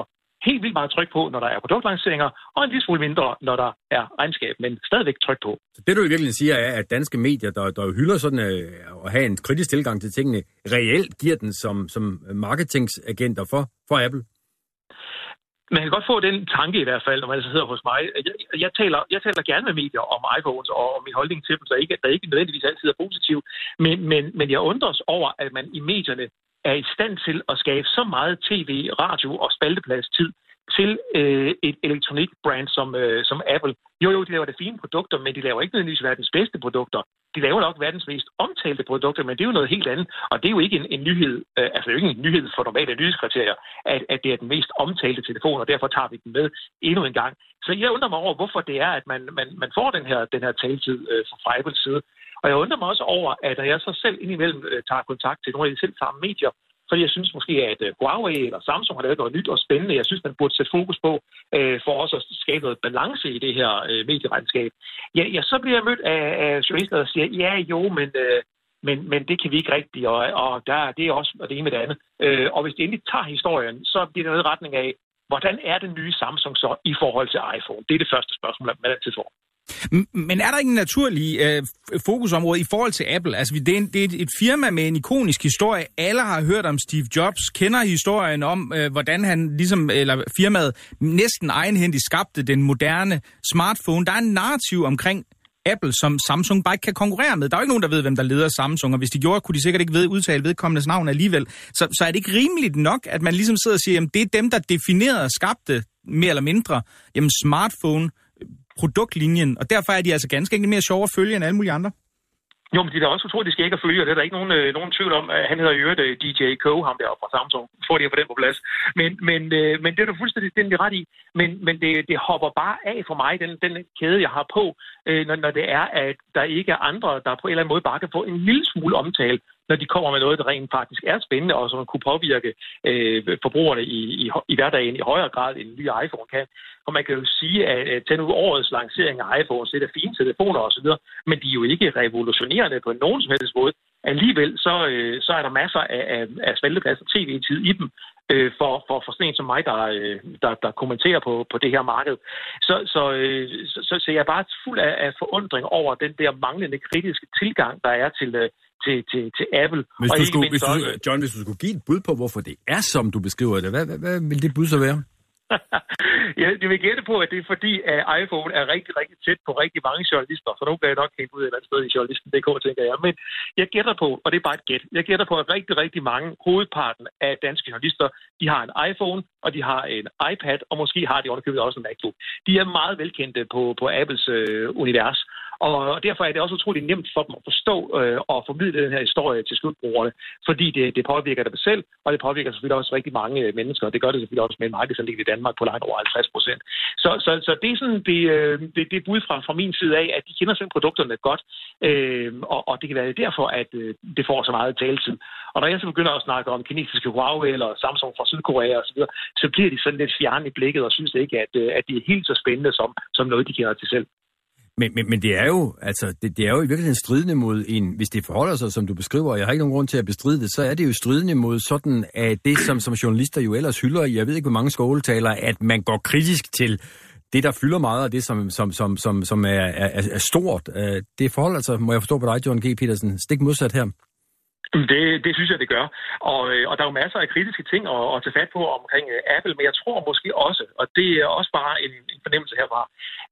helt vildt meget tryk på, når der er produktlanceringer, og en lille smule mindre, når der er regnskab, men stadigvæk tryk på. Så det du i virkeligheden siger er, at danske medier, der, der hylder sådan øh, at have en kritisk tilgang til tingene, reelt giver den som, som marketingsagenter for, for Apple? man kan godt få den tanke i hvert fald, når man altså sidder hos mig. Jeg, jeg, taler, jeg taler gerne med medier om iPhones og om min holdning til dem, så ikke, der ikke nødvendigvis altid er positiv. Men, men, men jeg undres over, at man i medierne er i stand til at skabe så meget tv, radio og spalteplads tid til øh, et elektronikbrand som, øh, som Apple. Jo, jo, de laver det fine produkter, men de laver ikke nødvendigvis verdens bedste produkter. De laver nok verdens mest omtalte produkter, men det er jo noget helt andet. Og det er jo ikke en, en nyhed, øh, altså det er jo ikke en nyhed for normale nyhedskriterier, at, at det er den mest omtalte telefon, og derfor tager vi den med endnu en gang. Så jeg undrer mig over, hvorfor det er, at man, man, man får den her, den her taletid øh, fra Apples side. Og jeg undrer mig også over, at når jeg så selv indimellem øh, tager kontakt til nogle af de selv samme medier, fordi jeg synes måske, at øh, Huawei eller Samsung har lavet noget nyt og spændende. Jeg synes, man burde sætte fokus på øh, for også at skabe noget balance i det her øh, medieregnskab. Ja, ja, så bliver jeg mødt af, af journalister, der siger, ja jo, men, øh, men, men det kan vi ikke rigtigt, og, og der, det er også og det ene med det andet. Øh, og hvis det endelig tager historien, så bliver det noget i retning af, hvordan er den nye Samsung så i forhold til iPhone? Det er det første spørgsmål, man altid får. Men er der ikke en naturlig øh, fokusområde i forhold til Apple? Altså, det er, en, det er et firma med en ikonisk historie. Alle har hørt om Steve Jobs, kender historien om, øh, hvordan han ligesom, eller firmaet næsten egenhændigt skabte den moderne smartphone. Der er en narrativ omkring Apple, som Samsung bare ikke kan konkurrere med. Der er jo ikke nogen, der ved, hvem der leder Samsung, og hvis de gjorde, kunne de sikkert ikke ved, udtale vedkommendes navn alligevel. Så, så er det ikke rimeligt nok, at man ligesom sidder og siger, at det er dem, der definerede og skabte mere eller mindre jamen smartphone produktlinjen, og derfor er de altså ganske enkelt mere sjove at følge end alle mulige andre. Jo, men de er også utroligt skægge at følge, og det er der ikke nogen, øh, nogen tvivl om. Han hedder jo øh, DJ Ko, ham der fra Samsung. Får de på den på plads. Men, men, øh, men det er du fuldstændig, fuldstændig ret i. Men, men det, det hopper bare af for mig, den, den kæde, jeg har på, øh, når, når det er, at der ikke er andre, der på en eller anden måde bare kan få en lille smule omtale når de kommer med noget, der rent faktisk er spændende, og som kunne påvirke øh, forbrugerne i, i, i hverdagen i højere grad, end en ny iPhone kan. Og man kan jo sige, at, til nu årets lancering af iPhone, så det er fine telefoner osv., men de er jo ikke revolutionerende på nogen som helst måde. Alligevel så, øh, så er der masser af, af, af spalteplads og tv-tid i dem, øh, for, for, for sådan en som mig, der, øh, der, der kommenterer på, på det her marked. Så, så, øh, så, så, så jeg er bare fuld af, af forundring over den der manglende kritiske tilgang, der er til, øh, til, til, til Apple. Hvis du skulle, hvis du, John, hvis du skulle give et bud på, hvorfor det er, som du beskriver det, hvad, hvad, hvad vil det bud så være? [LAUGHS] jeg vil gætte på, at det er fordi, at iPhone er rigtig, rigtig tæt på rigtig mange journalister, så nu bliver jeg nok helt ud af et eller andet sted i journalisten.dk, tænker jeg. Men jeg gætter på, og det er bare et gæt, jeg gætter på, at rigtig, rigtig mange, hovedparten af danske journalister, de har en iPhone, og de har en iPad, og måske har de underkøbet også en MacBook. De er meget velkendte på, på Apples øh, univers. Og derfor er det også utroligt nemt for dem at forstå øh, og formidle den her historie til slutbrugerne, fordi det, det påvirker dem selv, og det påvirker selvfølgelig også rigtig mange øh, mennesker, og det gør det selvfølgelig også med en markedsandel i Danmark på langt over 50 procent. Så, så, så det er sådan det, øh, det, det bud fra, fra min side af, at de kender selv produkterne godt, øh, og, og det kan være derfor, at øh, det får så meget taletid. Og når jeg så begynder at snakke om kinesiske Huawei eller Samsung fra Sydkorea osv., så bliver de sådan lidt fjerne i blikket og synes ikke, at, øh, at det er helt så spændende som, som noget, de kender til selv. Men, men, men det er jo, altså, det, det er jo i virkeligheden stridende mod en, hvis det forholder sig, som du beskriver, og jeg har ikke nogen grund til at bestride det, så er det jo stridende mod sådan, at det, som, som journalister jo ellers hylder, jeg ved ikke, hvor mange skoletaler, at man går kritisk til det, der fylder meget, og det, som, som, som, som, som er, er, er stort. Øh, det forholder sig, må jeg forstå på dig, John G. Petersen, stik modsat her. Det, det synes jeg, det gør. Og, øh, og der er jo masser af kritiske ting at, at tage fat på omkring øh, Apple, men jeg tror måske også, og det er også bare en, en fornemmelse herfra,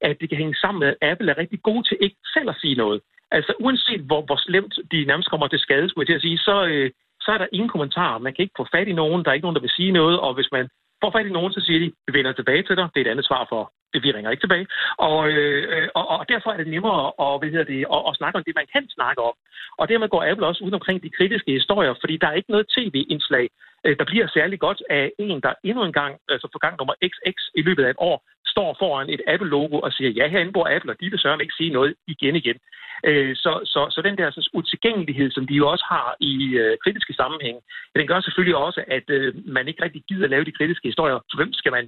at det kan hænge sammen med, at Apple er rigtig god til ikke selv at sige noget. Altså uanset hvor, hvor slemt de nærmest kommer til skade, skulle jeg til at sige, så, øh, så er der ingen kommentarer. Man kan ikke få fat i nogen, der er ikke nogen, der vil sige noget, og hvis man får fat i nogen, så siger de, vi vender tilbage til dig. Det er et andet svar for vi ringer ikke tilbage. Og, øh, og, og derfor er det nemmere at, hvad hedder det, at, at snakke om det, man kan snakke om. Og dermed går Apple også ud omkring de kritiske historier, fordi der er ikke noget tv-indslag, øh, der bliver særlig godt af en, der endnu en gang, altså for gang nummer XX i løbet af et år, står foran et Apple-logo og siger, ja, herinde bor Apple, og de vil sørge ikke sige noget igen igen. Øh, så, så, så den der sådan, utilgængelighed, som de jo også har i øh, kritiske sammenhæng, den gør selvfølgelig også, at øh, man ikke rigtig gider lave de kritiske historier. Så hvem skal man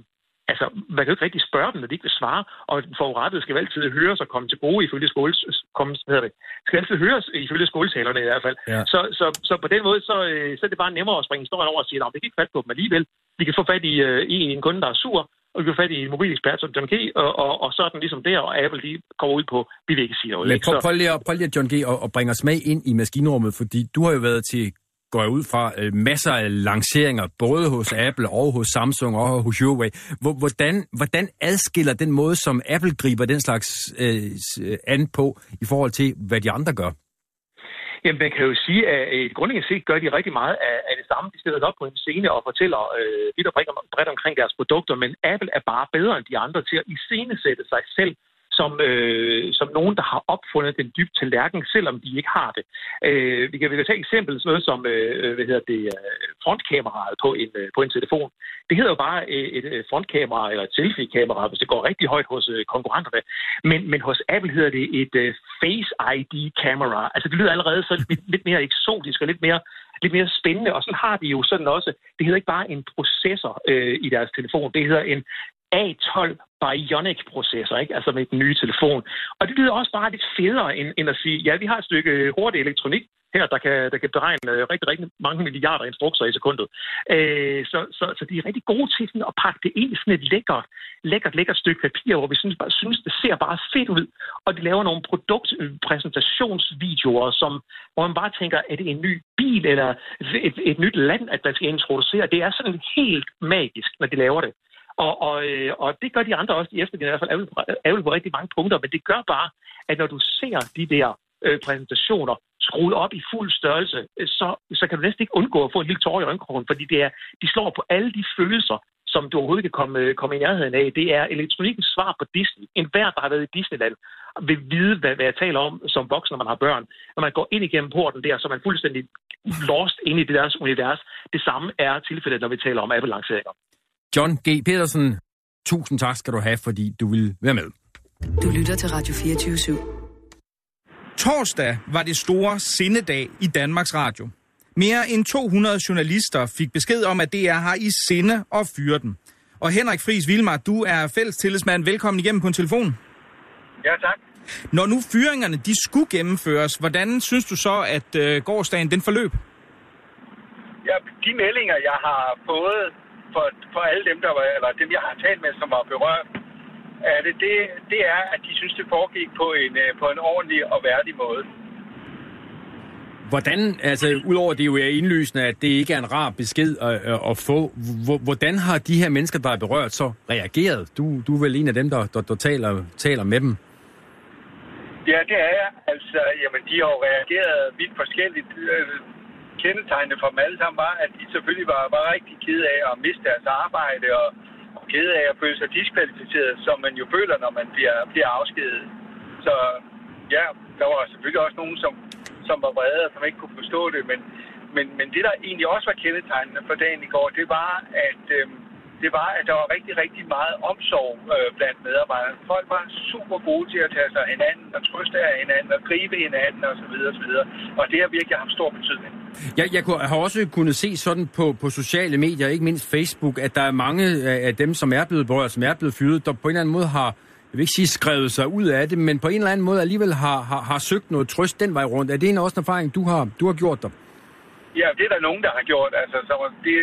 Altså, man kan jo ikke rigtig spørge dem, når de ikke vil svare, og den forurettede skal altid høres og komme til gode ifølge skoles, komme, hvad det, skal altid høres ifølge skoletalerne i hvert fald. Ja. Så, så, så, på den måde, så, øh, så er det bare nemmere at springe historien over og sige, at vi kan ikke fat på dem alligevel. Vi kan få fat i, uh, i en kunde, der er sur, og vi kan få fat i en mobilekspert som John G., og, og, og så er den ligesom der, og Apple de kommer ud på, vi vil ikke sige noget. Men prøv, prøv, lige, prøv lige, John G., og, og bringe os med ind i maskinrummet, fordi du har jo været til går jeg ud fra øh, masser af lanceringer, både hos Apple og hos Samsung og hos Huawei. Hvordan, hvordan adskiller den måde, som Apple griber den slags øh, an på, i forhold til, hvad de andre gør? Jamen, man kan jo sige, at et grundlæggende set gør de rigtig meget af, af det samme. De stiller op på en scene og fortæller øh, vidt og bredt omkring deres produkter, men Apple er bare bedre end de andre til at iscenesætte sig selv som, øh, som nogen, der har opfundet den dybe tallerken, selvom de ikke har det. Øh, vi, kan, vi kan tage eksempel sådan noget som øh, hvad hedder det, øh, frontkameraet på en, øh, på en telefon. Det hedder jo bare øh, et, frontkamera eller et selfie-kamera, hvis det går rigtig højt hos konkurrenterne. Men, men hos Apple hedder det et øh, Face ID-kamera. Altså det lyder allerede så lidt, lidt mere eksotisk og lidt mere lidt mere spændende, og sådan har de jo sådan også, det hedder ikke bare en processor øh, i deres telefon, det hedder en A12 Bionic-processor, ikke? altså med den nye telefon. Og det lyder også bare lidt federe, end, end at sige, ja, vi har et stykke øh, hurtig elektronik her, der kan, der kan beregne øh, rigtig, rigtig mange milliarder instrukser i sekundet. Øh, så, så, så de er rigtig gode til sådan at pakke det ind i sådan et lækkert, lækkert, lækkert stykke papir, hvor vi synes, bare, synes, det ser bare fedt ud. Og de laver nogle produktpræsentationsvideoer, som, hvor man bare tænker, er det en ny bil eller et, et nyt land, at man skal introducere? Det er sådan helt magisk, når de laver det. Og, og, øh, og det gør de andre også. i eftermiddag, i hvert fald ærgerligt på rigtig mange punkter, men det gør bare, at når du ser de der øh, præsentationer skruet op i fuld størrelse, øh, så, så kan du næsten ikke undgå at få en lille tår i øjenkrogen, fordi det er, de slår på alle de følelser, som du overhovedet kan komme, øh, komme i nærheden af. Det er elektronikkens svar på Disney. En hver, der har været i Disneyland, vil vide, hvad, hvad jeg taler om som voksen, når man har børn. Når man går ind igennem porten der, så er man fuldstændig lost ind i det deres univers. Det samme er tilfældet, når vi taler om Apple-lanceringer. John G. Petersen, tusind tak skal du have, fordi du vil være med. Du lytter til Radio 24 /7. Torsdag var det store sindedag i Danmarks Radio. Mere end 200 journalister fik besked om, at DR har i sinde at fyre dem. Og Henrik Friis Vilmar, du er fælles tillidsmand. Velkommen igennem på en telefon. Ja, tak. Når nu fyringerne de skulle gennemføres, hvordan synes du så, at øh, gårdsdagen den forløb? Ja, de meldinger, jeg har fået for, for alle dem, der var, eller dem, jeg har talt med, som var berørt af det, det, det er, at de synes, det foregik på en, øh, på en ordentlig og værdig måde. Hvordan, altså udover det jo er indlysende, at det ikke er en rar besked at, at få, hvordan har de her mennesker, der er berørt, så reageret? Du, du er vel en af dem, der, der, der taler, taler med dem? Ja, det er jeg. Altså, jamen, de har jo reageret vidt forskelligt. Kendetegnende for dem alle sammen var, at de selvfølgelig var, var rigtig kede af at miste deres arbejde og, og kede af at føle sig diskvalificeret, som man jo føler, når man bliver, bliver afskedet. Så ja, der var selvfølgelig også nogen, som, som var vrede og som ikke kunne forstå det, men, men, men det, der egentlig også var kendetegnende for dagen i går, det var, at øh, det var, at der var rigtig, rigtig meget omsorg øh, blandt medarbejderne. Folk var super gode til at tage sig af hinanden og trøste af hinanden og gribe hinanden osv. osv. Og det har virkelig haft stor betydning. Jeg, jeg kunne- har også kunnet se sådan på, på sociale medier, ikke mindst Facebook, at der er mange af dem, som er blevet berørt, som er blevet fyret, der på en eller anden måde har, jeg vil ikke sige skrevet sig ud af det, men på en eller anden måde alligevel har, har, har søgt noget trøst den vej rundt. Er det en også en erfaring, du har, du har gjort dig? Ja, det er der nogen, der har gjort, altså, som, det,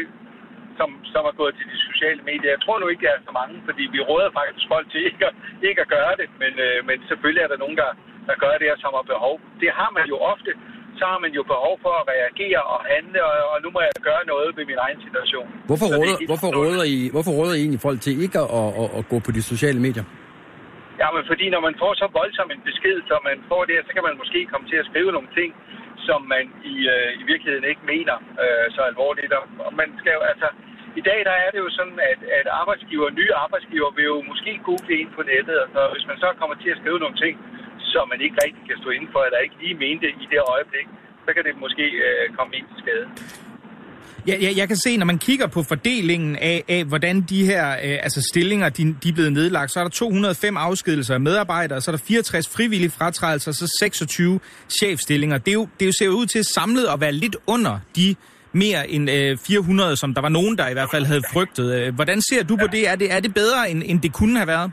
som, som er gået til de sociale medier. Jeg tror nu ikke, det er så mange, fordi vi råder faktisk folk til ikke at, ikke at gøre det, men, øh, men selvfølgelig er der nogen, der, der gør det, og som har behov. Det har man jo ofte. Så har man jo behov for at reagere og handle, og, og nu må jeg gøre noget ved min egen situation. Hvorfor det er råder, hvorfor, råder I, hvorfor råder I egentlig folk til ikke at, at, at, at gå på de sociale medier? Ja, men fordi når man får så voldsom en besked, som man får det, så kan man måske komme til at skrive nogle ting, som man i, øh, i virkeligheden ikke mener øh, så alvorligt. Og man skal jo, altså, i dag der er det jo sådan, at, at arbejdsgiver, nye arbejdsgiver vil jo måske google ind på nettet, og så hvis man så kommer til at skrive nogle ting, som man ikke rigtig kan stå inden for, eller ikke lige mente i det øjeblik, så kan det måske øh, komme ind til skade. Ja, ja, jeg kan se, når man kigger på fordelingen af, af hvordan de her øh, altså stillinger de, de er blevet nedlagt, så er der 205 afskedelser af medarbejdere, så er der 64 frivillige fratrædelser, så 26 chefstillinger. Det, er jo, det er jo ser jo ud til samlet at være lidt under de mere end øh, 400, som der var nogen, der i hvert fald havde frygtet. Øh, Hvordan ser du på det? Er det, er det bedre, end, end det kunne have været?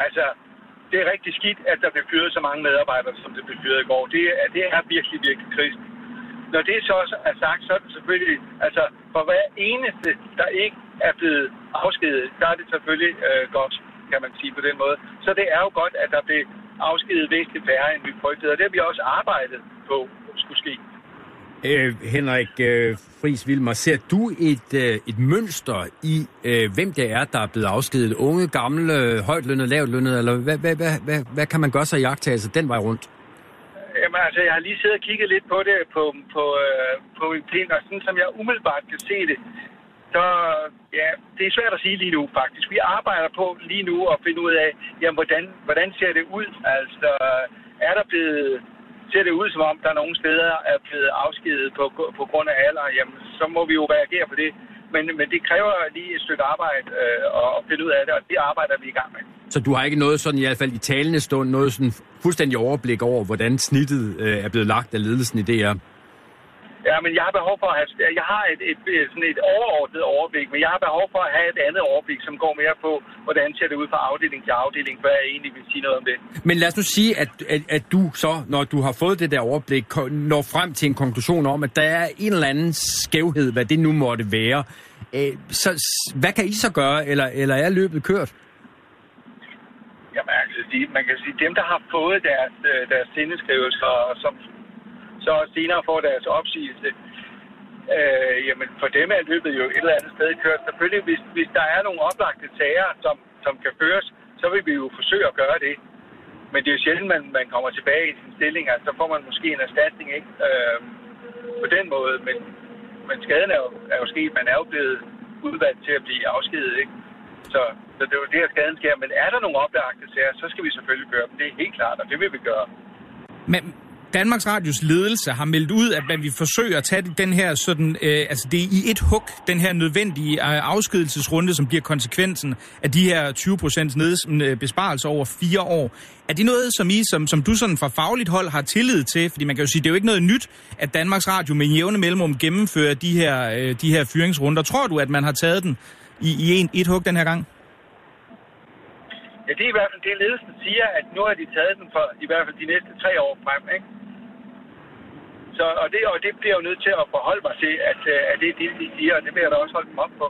Altså, det er rigtig skidt, at der blev fyret så mange medarbejdere, som det blev fyret i går. Det, er- det er virkelig, virkelig trist. Når det så også er sagt, så er det selvfølgelig, altså for hver eneste, der ikke er blevet afskedet, der er det selvfølgelig øh, godt, kan man sige på den måde. Så det er jo godt, at der blev afskedet væsentligt færre, end vi frygtede, og det har vi også arbejdet på, skulle ske. Øh, Henrik øh, Friis Vilmer, ser du et, øh, et mønster i, øh, hvem det er, der er blevet afskedet? Unge, gamle, højtlønnet, lavtlønnet, eller hvad, hvad, hvad, hvad, hvad kan man gøre sig i jagttagelse den vej rundt? Jamen altså, jeg har lige siddet og kigget lidt på det på, på, øh, på min plan, og sådan som jeg umiddelbart kan se det, så ja, det er svært at sige lige nu faktisk. Vi arbejder på lige nu at finde ud af, jamen, hvordan, hvordan ser det ud? Altså, er der blevet, ser det ud som om, der er nogle steder er blevet afskedet på, på grund af alder, jamen, så må vi jo reagere på det. Men, men det kræver lige et stykke arbejde øh, at finde ud af det, og det arbejder vi i gang med. Så du har ikke noget sådan, i hvert fald i talende stund, noget sådan fuldstændig overblik over, hvordan snittet øh, er blevet lagt af ledelsen i DR? Ja, men jeg har behov for at have, jeg har et, et, et, sådan et overordnet overblik, men jeg har behov for at have et andet overblik, som går mere på, hvordan ser det ud fra afdeling til afdeling, hvad jeg egentlig vil sige noget om det. Men lad os nu sige, at, at, at du så, når du har fået det der overblik, når frem til en konklusion om, at der er en eller anden skævhed, hvad det nu måtte være. Øh, så hvad kan I så gøre, eller, eller er løbet kørt? Jamen, altså, man kan sige, dem, der har fået deres, øh, deres sindeskrivelser, og som så senere får deres opsigelse, øh, jamen, for dem er løbet jo et eller andet sted kørt. Selvfølgelig, hvis, hvis der er nogle oplagte sager, som, som kan føres, så vil vi jo forsøge at gøre det. Men det er jo sjældent, man, man kommer tilbage i sin stilling, altså så får man måske en erstatning, ikke? Øh, på den måde, men, men skaden er jo, er jo sket. Man er jo blevet udvalgt til at blive afskedet, ikke? Så, så det er jo det, her skaden sker. Men er der nogle oplagte sager, så skal vi selvfølgelig gøre dem. Det er helt klart, og det vil vi gøre. Men Danmarks Radios ledelse har meldt ud, at man vil forsøge at tage den her sådan, øh, altså det er i et hug, den her nødvendige øh, afskedelsesrunde, som bliver konsekvensen af de her 20 procents øh, besparelser over fire år. Er det noget, som I, som, som du sådan fra fagligt hold har tillid til? Fordi man kan jo sige, det er jo ikke noget nyt, at Danmarks Radio med jævne mellemrum gennemfører de her, øh, de her fyringsrunder. Tror du, at man har taget den i, i en, et hug den her gang? Ja, det er i hvert fald det, ledelsen siger, at nu har de taget den for i hvert fald de næste tre år frem, ikke? Så, og, det, og det bliver jo nødt til at forholde mig til, at, øh, at det er det, de siger, og det vil jeg da også holde dem op på.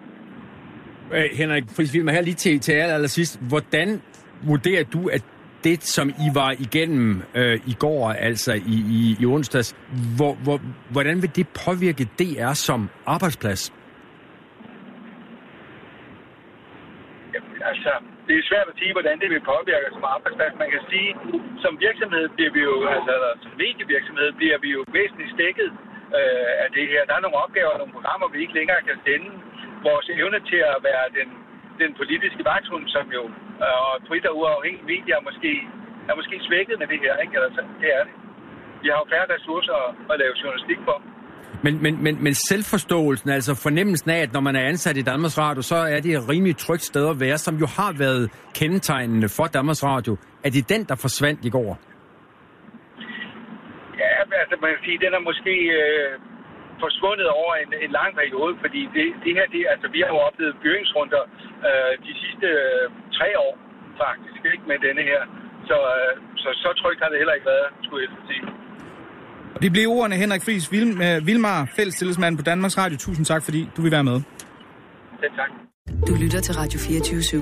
Øh, Henrik Friis Vilmer, her lige til, til aller, aller sidst. Hvordan vurderer du, at det, som I var igennem øh, i går, altså i, i, i onsdags, hvor, hvor, hvordan vil det påvirke DR som arbejdsplads? Jamen, altså, det er svært at sige, hvordan det vil påvirke som arbejdsplads. Man kan sige, som virksomhed bliver vi jo, altså eller som medievirksomhed bliver vi jo væsentligt stikket øh, af det her. Der er nogle opgaver og nogle programmer, vi ikke længere kan sende. Vores evne til at være den, den politiske vagthund, som jo øh, og frit og uafhængige medier måske, er måske svækket med det her, ikke? Eller, det er det. Vi har jo færre ressourcer at, at lave journalistik for. Men, men, men, men selvforståelsen, altså fornemmelsen af, at når man er ansat i Danmarks Radio, så er det et rimelig trygt sted at være, som jo har været kendetegnende for Danmarks Radio. Er det den, der forsvandt i går? Ja, altså man kan sige, den er måske øh, forsvundet over en, en lang periode, fordi det, det her, det, altså vi har jo oplevet fyringsrunder øh, de sidste øh, tre år faktisk, ikke med denne her. Så, øh, så, så trygt har det heller ikke været, skulle jeg sige. Og det blev ordene Henrik Friis Vilm, øh, Vilmar, fællestillidsmand på Danmarks Radio. Tusind tak, fordi du vil være med. Selv tak. Du lytter til Radio 24 /7.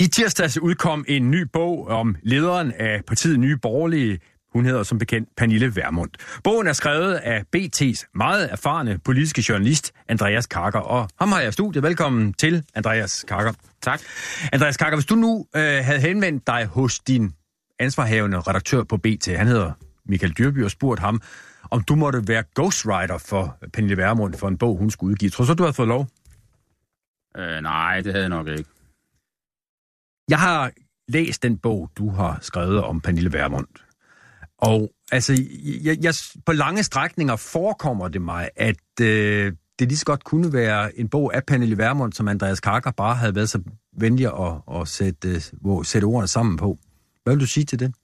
I tirsdags udkom en ny bog om lederen af partiet Nye Borgerlige. Hun hedder som bekendt Pernille Vermund. Bogen er skrevet af BT's meget erfarne politiske journalist Andreas Karker, og ham har jeg i studiet. Velkommen til, Andreas Karker. Tak. Andreas Karker, hvis du nu øh, havde henvendt dig hos din ansvarhavende redaktør på BT, han hedder Michael Dyrby, og spurgt ham, om du måtte være ghostwriter for Pernille Vermund for en bog, hun skulle udgive. Tror du så, du havde fået lov? Øh, nej, det havde jeg nok ikke. Jeg har læst den bog, du har skrevet om Pernille Vermund. Og altså, jeg, jeg, på lange strækninger forekommer det mig, at øh, det lige så godt kunne være en bog af Pernille Vermund, som Andreas Karker bare havde været så venlig at, at sætte, øh, sætte ordene sammen på. Hvad vil du sige til det?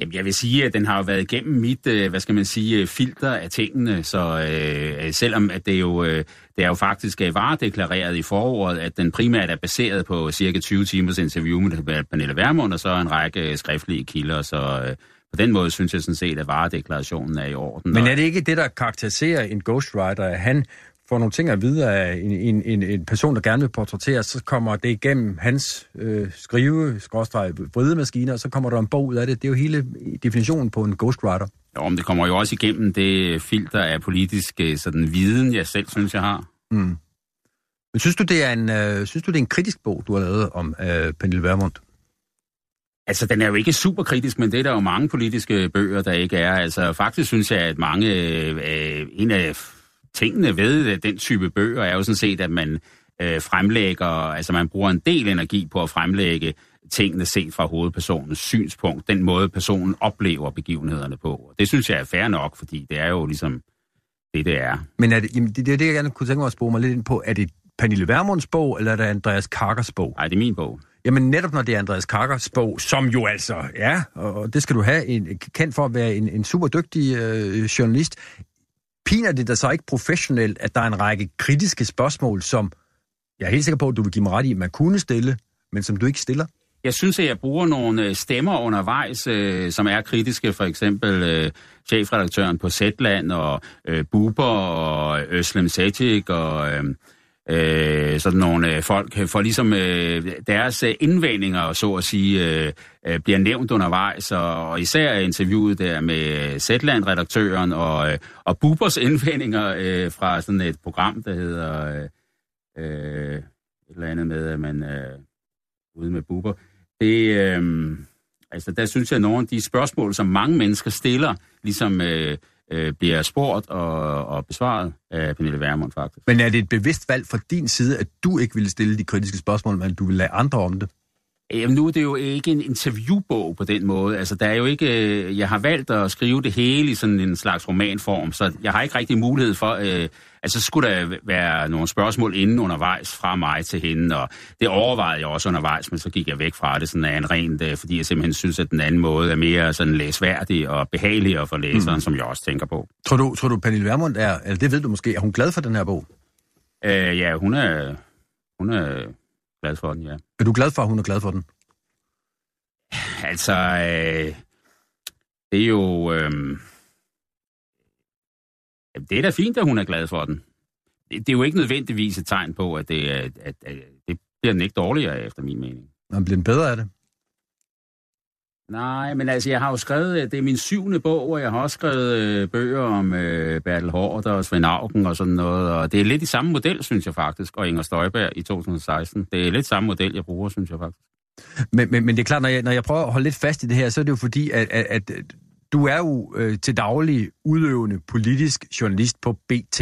Jamen, jeg vil sige, at den har jo været igennem mit, øh, hvad skal man sige, øh, filter af tingene, så øh, selvom at det jo, øh, det er jo faktisk øh, varedeklareret i foråret, at den primært er baseret på cirka 20 timers interview med Pernille Vermund, og så en række skriftlige kilder, så øh, på den måde synes jeg sådan set, at varedeklarationen er i orden. Men er det ikke det, der karakteriserer en ghostwriter, at han får nogle ting at vide af en, en, en, en person, der gerne vil portrættere, så kommer det igennem hans øh, skrive, skråstrej, vridemaskiner, og så kommer der en bog ud af det. Det er jo hele definitionen på en ghostwriter. Jo, men det kommer jo også igennem det filter af politisk øh, sådan, viden, jeg selv synes, jeg har. Mm. Men synes du, det er en, øh, synes du, det er en kritisk bog, du har lavet om øh, Pernille Vermund? Altså, den er jo ikke super kritisk, men det er der jo mange politiske bøger, der ikke er. Altså, faktisk synes jeg, at mange... Øh, en af tingene ved den type bøger er jo sådan set, at man øh, fremlægger... Altså, man bruger en del energi på at fremlægge tingene set fra hovedpersonens synspunkt. Den måde, personen oplever begivenhederne på. Det synes jeg er fair nok, fordi det er jo ligesom det, det er. Men er det, jamen, det, det er det, jeg gerne kunne tænke mig at spore mig lidt ind på. Er det Pernille Vermunds bog, eller er det Andreas Karkers bog? Nej, det er min bog. Jamen netop når det er Andreas Karkers bog, som jo altså er, og det skal du have, en, kendt for at være en, en super dygtig øh, journalist, piner det dig så ikke professionelt, at der er en række kritiske spørgsmål, som jeg er helt sikker på, at du vil give mig ret i, at man kunne stille, men som du ikke stiller? Jeg synes, at jeg bruger nogle øh, stemmer undervejs, øh, som er kritiske. For eksempel øh, chefredaktøren på Zetland og øh, Buber og øh, Øslem Sætik, og... Øh, øh, sådan nogle øh, folk, øh, for ligesom øh, deres øh, indvendinger, så at sige, øh, øh, bliver nævnt undervejs, og, og især interviewet der med øh, Zetland-redaktøren og, øh, og Bubers indvendinger øh, fra sådan et program, der hedder øh, øh, et eller andet med, at man øh, ude med Buber. Det, øh, altså, der synes jeg, at nogle af de spørgsmål, som mange mennesker stiller, ligesom... Øh, øh, bliver spurgt og, og besvaret af Pernille Vermund faktisk. Men er det et bevidst valg fra din side, at du ikke ville stille de kritiske spørgsmål, men du vil lade andre om det? Jamen nu er det jo ikke en interviewbog på den måde. Altså der er jo ikke, øh, jeg har valgt at skrive det hele i sådan en slags romanform, så jeg har ikke rigtig mulighed for, øh, altså skulle der være nogle spørgsmål inden undervejs fra mig til hende, og det overvejede jeg også undervejs, men så gik jeg væk fra det sådan af en rent, øh, fordi jeg simpelthen synes, at den anden måde er mere sådan læsværdig og behagelig for læseren, mm. som jeg også tænker på. Tror du, tror du Pernille Vermund er, eller det ved du måske, er hun glad for den her bog? Øh, ja, hun er, hun er glad for den, ja. Er du glad for, at hun er glad for den? Altså, øh, det er jo... Øh, det er da fint, at hun er glad for den. Det, det er jo ikke nødvendigvis et tegn på, at det, at, at, at det bliver den ikke dårligere, efter min mening. Men bliver den bedre af det? Nej, men altså, jeg har jo skrevet, øh, det er min syvende bog, og jeg har også skrevet øh, bøger om øh, Bertel Hård og Svend Auken og sådan noget, og det er lidt i samme model, synes jeg faktisk, og Inger Støjberg i 2016. Det er lidt samme model, jeg bruger, synes jeg faktisk. Men, men, men det er klart, når jeg, når jeg prøver at holde lidt fast i det her, så er det jo fordi, at, at, at du er jo øh, til daglig udøvende politisk journalist på BT.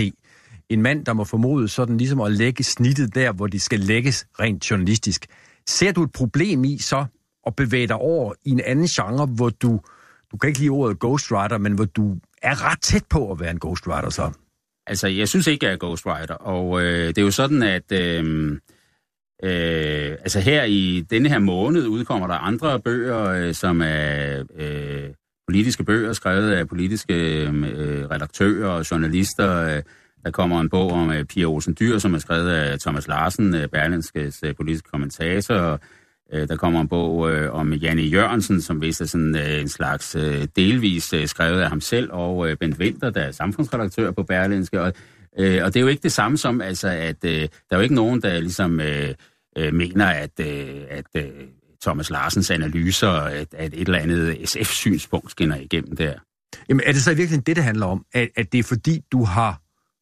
En mand, der må formode sådan ligesom at lægge snittet der, hvor de skal lægges rent journalistisk. Ser du et problem i så at bevæge dig over i en anden genre, hvor du, du kan ikke lide ordet ghostwriter, men hvor du er ret tæt på at være en ghostwriter så. Altså, jeg synes ikke, jeg er ghostwriter, og øh, det er jo sådan, at øh, øh, altså her i denne her måned udkommer der andre bøger, øh, som er øh, politiske bøger, skrevet af politiske øh, øh redaktører og journalister. Øh, der kommer en bog om øh, Pia Olsen Dyr, som er skrevet af Thomas Larsen, øh, Berlinskes øh, politiske kommentator. Øh, der kommer en bog øh, om Janne Jørgensen, som vist er sådan øh, en slags øh, delvis øh, skrevet af ham selv, og øh, Bent Winter, der er samfundsredaktør på Berlinske. Og, øh, og det er jo ikke det samme som, altså, at øh, der er jo ikke nogen, der ligesom øh, øh, mener, at, øh, at øh, Thomas Larsens analyser, at, at et eller andet SF-synspunkt skinner igennem der. Jamen er det så i virkeligheden det, det handler om? At, at det er fordi, du har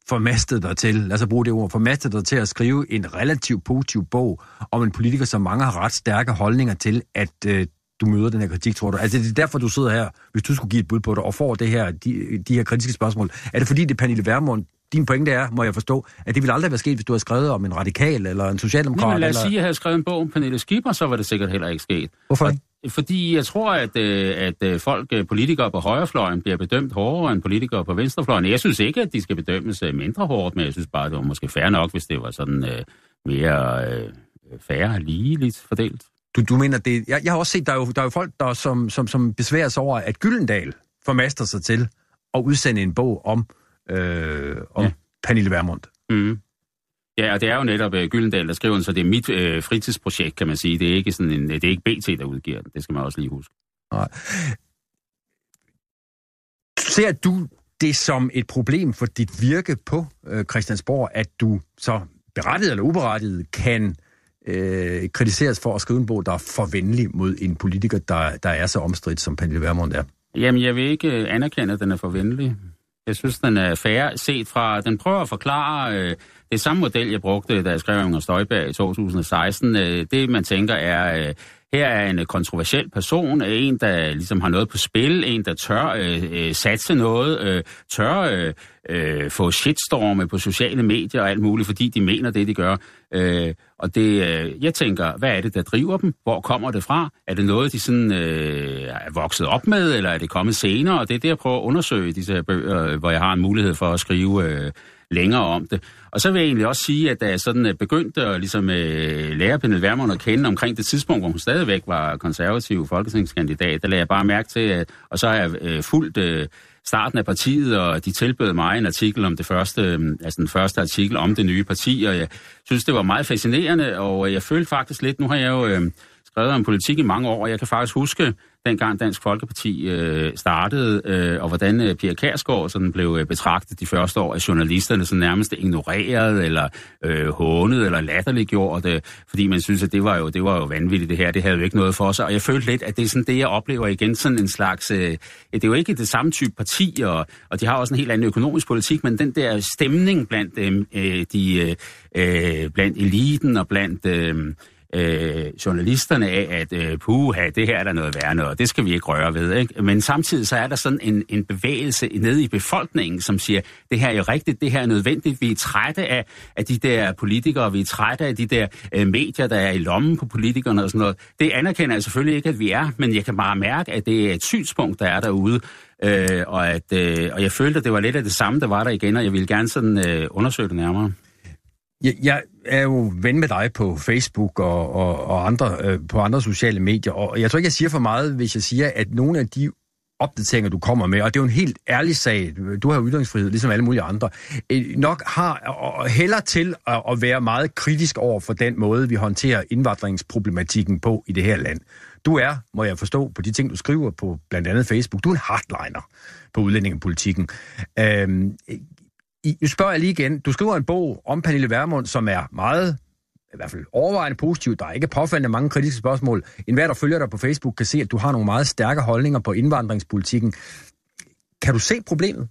formastet dig til, lad os bruge det ord, formastet dig til at skrive en relativt positiv bog om en politiker, som mange har ret stærke holdninger til, at øh, du møder den her kritik, tror du? Altså, det er derfor, du sidder her, hvis du skulle give et bud på det, og får det her, de, de her kritiske spørgsmål. Er det fordi, det er Pernille Vermund, din pointe er, må jeg forstå, at det ville aldrig være sket, hvis du havde skrevet om en radikal eller en socialdemokrat? Men lad os eller... sige, at jeg havde skrevet en bog om Pernille Skipper, så var det sikkert heller ikke sket. Hvorfor ikke? Fordi jeg tror, at, øh, at øh, folk, øh, politikere på højrefløjen, bliver bedømt hårdere end politikere på venstrefløjen. Jeg synes ikke, at de skal bedømmes mindre hårdt, men jeg synes bare, det var måske fair nok, hvis det var sådan øh, mere øh, færre ligeligt fordelt. Du, du mener, det, jeg, jeg har også set, der er jo, der er jo folk, der som, som, som besværer sig over, at Gyldendal formaster sig til at udsende en bog om, øh, om ja. Pernille Vermund. Mm. Ja, og det er jo netop uh, Gyldendal, der skriver den, så det er mit uh, fritidsprojekt, kan man sige. Det er ikke sådan en, det er ikke BT, der udgiver den. Det skal man også lige huske. Nej. Ser du det som et problem for dit virke på øh, Christiansborg, at du så berettiget eller uberettiget kan øh, kritiseres for at skrive en bog, der er for venlig mod en politiker, der, der er så omstridt, som Pernille Vermund er? Jamen, jeg vil ikke anerkende, at den er for venlig. Jeg synes, den er færre set fra... Den prøver at forklare øh, det samme model, jeg brugte, da jeg skrev om Støjberg i 2016. Øh, det, man tænker, er... Øh, her er en øh, kontroversiel person, øh, en, der ligesom har noget på spil, en, der tør øh, øh, satse noget, øh, tør øh, øh, få shitstorme på sociale medier og alt muligt, fordi de mener det, de gør. Øh, og det, øh, jeg tænker, hvad er det, der driver dem? Hvor kommer det fra? Er det noget, de sådan øh, er vokset op med, eller er det kommet senere? Og det er det, jeg prøver at undersøge i disse her bøger, hvor jeg har en mulighed for at skrive øh, længere om det. Og så vil jeg egentlig også sige, at da jeg sådan øh, begyndte at ligesom, øh, lære Pernille Vermund at kende omkring det tidspunkt, hvor hun stadigvæk var konservativ folketingskandidat, der lagde jeg bare mærke til, at, og så har jeg øh, fulgt øh, starten af partiet, og de tilbød mig en artikel om det første, øh, altså den første artikel om det nye parti, og jeg synes, det var meget fascinerende, og jeg følte faktisk lidt, nu har jeg jo øh, skrevet om politik i mange år, og jeg kan faktisk huske, dengang Dansk Folkeparti øh, startede, øh, og hvordan øh, Pia Kærsgaard sådan blev øh, betragtet de første år af journalisterne, så nærmest ignoreret, eller øh, hånet, eller latterliggjort, øh, fordi man synes, at det var, jo, det var jo vanvittigt det her, det havde jo ikke noget for sig, og jeg følte lidt, at det er sådan det, jeg oplever igen, sådan en slags, øh, det er jo ikke det samme type parti, og, og de har også en helt anden økonomisk politik, men den der stemning blandt øh, de, øh, øh, blandt eliten og blandt øh, øh, journalisterne af, at øh, puha, det her er der noget værre noget, det skal vi ikke røre ved. Ikke? Men samtidig så er der sådan en, en bevægelse nede i befolkningen, som siger, det her er jo rigtigt, det her er nødvendigt, vi er trætte af, af de der politikere, vi er trætte af de der øh, medier, der er i lommen på politikerne og sådan noget. Det anerkender jeg selvfølgelig ikke, at vi er, men jeg kan bare mærke, at det er et synspunkt, der er derude, øh, og, at, øh, og jeg følte, at det var lidt af det samme, der var der igen, og jeg ville gerne sådan øh, undersøge det nærmere. Jeg, jeg er jo ven med dig på Facebook og, og, og andre, øh, på andre sociale medier, og jeg tror ikke, jeg siger for meget, hvis jeg siger, at nogle af de opdateringer, du kommer med, og det er jo en helt ærlig sag, du har ytringsfrihed, ligesom alle mulige andre, øh, nok har og til at, at være meget kritisk over for den måde, vi håndterer indvandringsproblematikken på i det her land. Du er, må jeg forstå, på de ting, du skriver på blandt andet Facebook, du er en hardliner på udlændingepolitikken. Øhm, nu spørger jeg lige igen. Du skriver en bog om Pernille Vermund, som er meget i hvert fald overvejende positiv. Der er ikke påfaldende mange kritiske spørgsmål. En hver, der følger dig på Facebook, kan se, at du har nogle meget stærke holdninger på indvandringspolitikken. Kan du se problemet?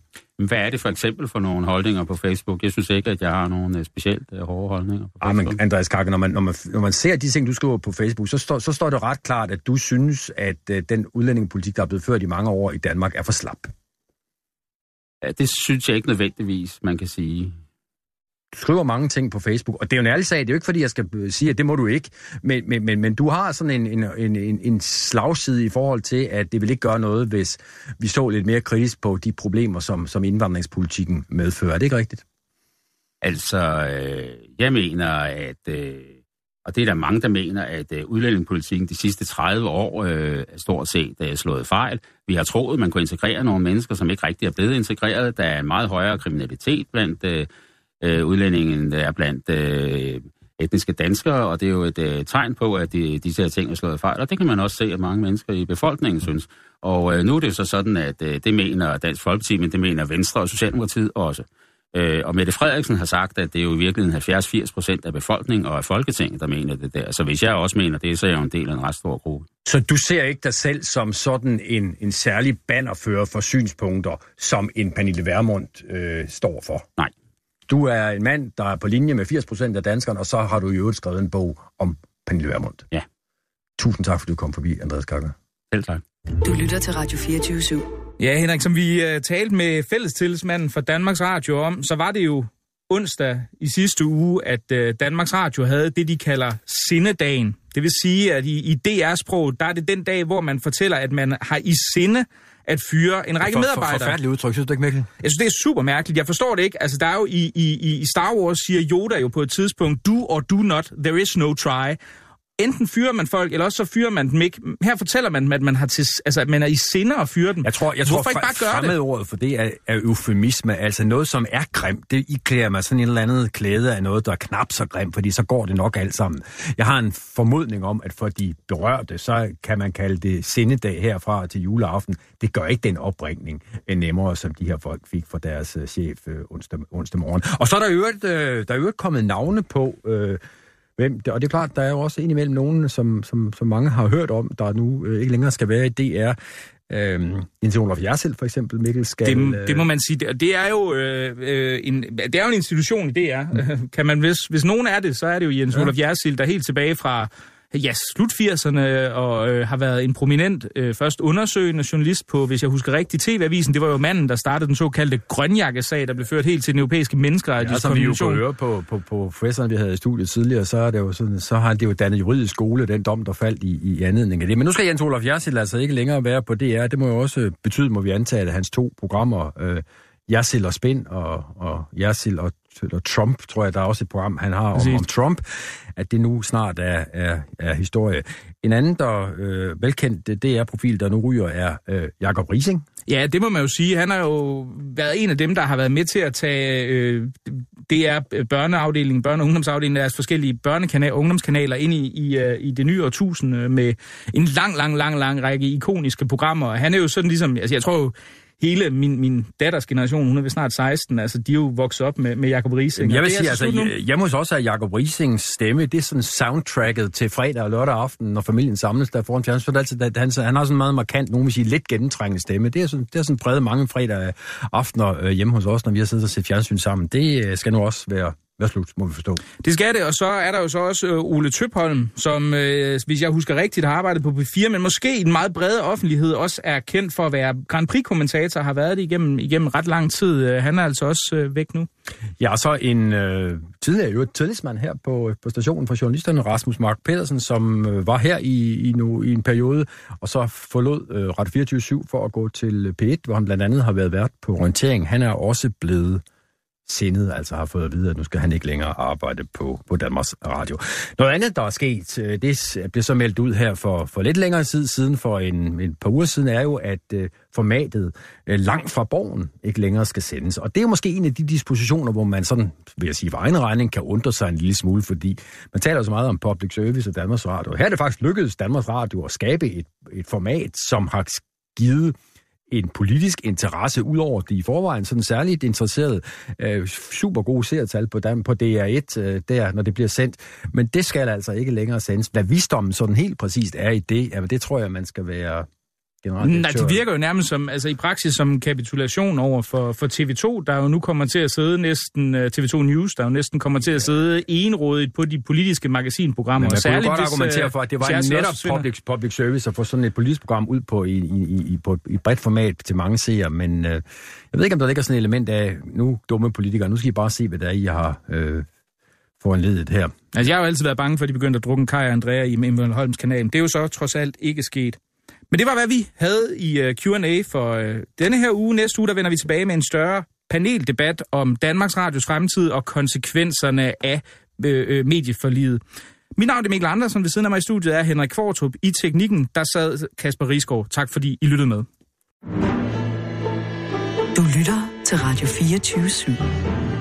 Hvad er det for eksempel for nogle holdninger på Facebook? Jeg synes ikke, at jeg har nogle øh, specielt uh, hårde holdninger på Facebook. Ah, men Andreas Kakke, når man, når, man, når man ser de ting, du skriver på Facebook, så, står, så står det ret klart, at du synes, at uh, den udlændingepolitik, der er blevet ført i mange år i Danmark, er for slap. Ja, det synes jeg ikke nødvendigvis, man kan sige. skriver mange ting på Facebook, og det er jo en ærlig sag, det er jo ikke fordi, jeg skal øh, sige, at det må du ikke, men, men, men, men du har sådan en, en, en, en slagside i forhold til, at det vil ikke gøre noget, hvis vi så lidt mere kritisk på de problemer, som, som indvandringspolitikken medfører. Er det ikke rigtigt? Altså, øh, jeg mener, at, øh, og det er der mange, der mener, at øh, udlændingepolitikken de sidste 30 år øh, er stort set er slået fejl. Vi har troet, at man kunne integrere nogle mennesker, som ikke rigtig er blevet integreret. Der er en meget højere kriminalitet blandt øh, øh, udlændingen, der er blandt øh, etniske danskere, og det er jo et øh, tegn på, at de, disse her ting er slået fejl. Og det kan man også se, at mange mennesker i befolkningen synes. Og øh, nu er det jo så sådan, at øh, det mener Dansk Folkeparti, men det mener Venstre og Socialdemokratiet også. Øh, og Mette Frederiksen har sagt, at det er jo i virkeligheden 70-80 procent af befolkningen og af Folketinget, der mener det der. Så hvis jeg også mener det, så er jeg jo en del af en ret stor gruppe. Så du ser ikke dig selv som sådan en, en særlig bannerfører for synspunkter, som en Pernille Vermund øh, står for? Nej. Du er en mand, der er på linje med 80 procent af danskerne, og så har du i øvrigt skrevet en bog om Pernille Vermund. Ja. Tusind tak, fordi du kom forbi, Andreas Kakker. Selv tak. Du lytter til Radio 24 /7. Ja, Henrik, som vi uh, talte med fællestillidsmanden for Danmarks Radio om, så var det jo onsdag i sidste uge, at uh, Danmarks Radio havde det, de kalder sindedagen. Det vil sige, at i, i DR-sprog, der er det den dag, hvor man fortæller, at man har i sinde at fyre en række for, medarbejdere. For, forfærdeligt udtryk, synes du ikke, Mikkel? Jeg synes, det er super mærkeligt. Jeg forstår det ikke. Altså, der er jo i, i, i Star Wars, siger Yoda jo på et tidspunkt, do or do not, there is no try enten fyrer man folk, eller også så fyrer man dem ikke. Her fortæller man, at man, har til, altså, at man er i sinde at fyre dem. Jeg tror, jeg Hvorfor tror ikke bare gøre det? ordet for det er, er eufemisme. Altså noget, som er grimt, det iklæder mig sådan en eller andet klæde af noget, der er knap så grimt, fordi så går det nok alt sammen. Jeg har en formodning om, at for de berørte, så kan man kalde det sindedag herfra til juleaften. Det gør ikke den opringning nemmere, som de her folk fik fra deres uh, chef uh, onsdag, onsdag morgen. Og så er der jo øvrigt, der er jo kommet navne på... Uh, Hvem, og det er klart, der er jo også indimellem nogen, som, som, som mange har hørt om, der nu øh, ikke længere skal være i DR. Øhm, Jens Olof Jersel for eksempel, Mikkel skal... Det, det må man sige. Det, det er jo øh, øh, en, det er jo en institution i DR. Mm. [LAUGHS] Kan man, hvis, hvis nogen er det, så er det jo Jens ja. Olof Jersel, der helt tilbage fra ja, slut 80'erne og øh, har været en prominent, øh, først undersøgende journalist på, hvis jeg husker rigtigt, TV-avisen. Det var jo manden, der startede den såkaldte grønjakkesag, der blev ført helt til den europæiske menneskerettighedskonvention. Ja, som vi jo kunne på, på, på professoren, vi havde i studiet tidligere, så, er det jo sådan, så har det jo dannet juridisk skole, den dom, der faldt i, i anledning af det. Men nu skal Jens Olof Jersel altså ikke længere være på DR. Det må jo også betyde, må vi antage, at hans to programmer, øh, Jersel og Spind og, og Jersel og, og Trump, tror jeg, der er også et program, han har om, om Trump, at det nu snart er, er, er historie. En anden, der øh, velkendt DR-profil, der nu ryger, er øh, Jakob Rising. Ja, det må man jo sige. Han har jo været en af dem, der har været med til at tage øh, DR øh, børneafdelingen, børne- og ungdomsafdelingen, deres forskellige børnekanaler, ungdomskanaler ind i, i, øh, i det nye årtusinde øh, med en lang, lang, lang, lang række ikoniske programmer. Han er jo sådan ligesom, altså jeg tror jo, hele min, min datters generation, hun er ved snart 16, altså de er jo vokset op med, med Jacob Rising. Jeg vil sige, altså, jeg, jeg må også have Jacob Risings stemme, det er sådan soundtracket til fredag og lørdag aften, når familien samles der foran fjernsyn. Altid, han, han har sådan en meget markant, nogen vil sige, lidt gennemtrængende stemme. Det er sådan, det er sådan præget mange fredag aftener øh, hjemme hos os, når vi har siddet og set fjernsyn sammen. Det øh, skal nu også være hvad slut, må vi forstå. Det skal det, og så er der jo så også øh, Ole Tøpholm, som, øh, hvis jeg husker rigtigt, har arbejdet på P4, men måske i den meget brede offentlighed også er kendt for at være Grand Prix-kommentator, har været det igennem, igennem ret lang tid. Øh, han er altså også øh, væk nu. Ja, og så en øh, tidligere jo tillidsmand her på, på stationen for journalisterne, Rasmus Mark Pedersen, som øh, var her i, i, nu, i en periode, og så forlod øh, Ret 24 for at gå til P1, hvor han blandt andet har været vært på orientering. Han er også blevet sindet altså har fået at vide, at nu skal han ikke længere arbejde på, på Danmarks Radio. Noget andet, der er sket, øh, det blev så meldt ud her for, for lidt længere tid siden, for en, en par uger siden, er jo, at øh, formatet uh, langt fra borgen ikke længere skal sendes. Og det er jo måske en af de dispositioner, hvor man sådan, vil jeg sige, for egen regning kan undre sig en lille smule, fordi man taler så meget om public service og Danmarks Radio. Her er det faktisk lykkedes Danmarks Radio at skabe et, et format, som har givet en politisk interesse, udover de i forvejen sådan særligt interesserede, øh, super gode seertal på, på DR1, øh, der, når det bliver sendt. Men det skal altså ikke længere sendes. Hvad visdommen sådan helt præcist er i det, jamen det tror jeg, man skal være. Nej, det virker jo nærmest som, altså i praksis som en kapitulation over for, for TV2, der jo nu kommer til at sidde næsten, øh, TV2 News, der jo næsten kommer til at sidde enrådigt på de politiske magasinprogrammer. Men man og kunne særligt, godt hvis, argumentere øh, for, at det var netop public, public service at få sådan et politisk program ud på i, i, i, på i bredt format til mange seere, men øh, jeg ved ikke, om der ligger sådan et element af, nu dumme politikere, nu skal I bare se, hvad det er, I har øh, foranledet her. Altså, jeg har jo altid været bange for, at de begyndte at drukke Kai og Andrea i Emil Holms kanal. Det er jo så trods alt ikke sket. Men det var, hvad vi havde i øh, Q&A for øh, denne her uge. Næste uge, der vender vi tilbage med en større paneldebat om Danmarks Radios fremtid og konsekvenserne af øh, øh, medieforliget. Mit navn er Mikkel Andersen. Ved siden af mig i studiet er Henrik Kvartrup. I teknikken, der sad Kasper Risgaard. Tak fordi I lyttede med. Du lytter til Radio 24 /7.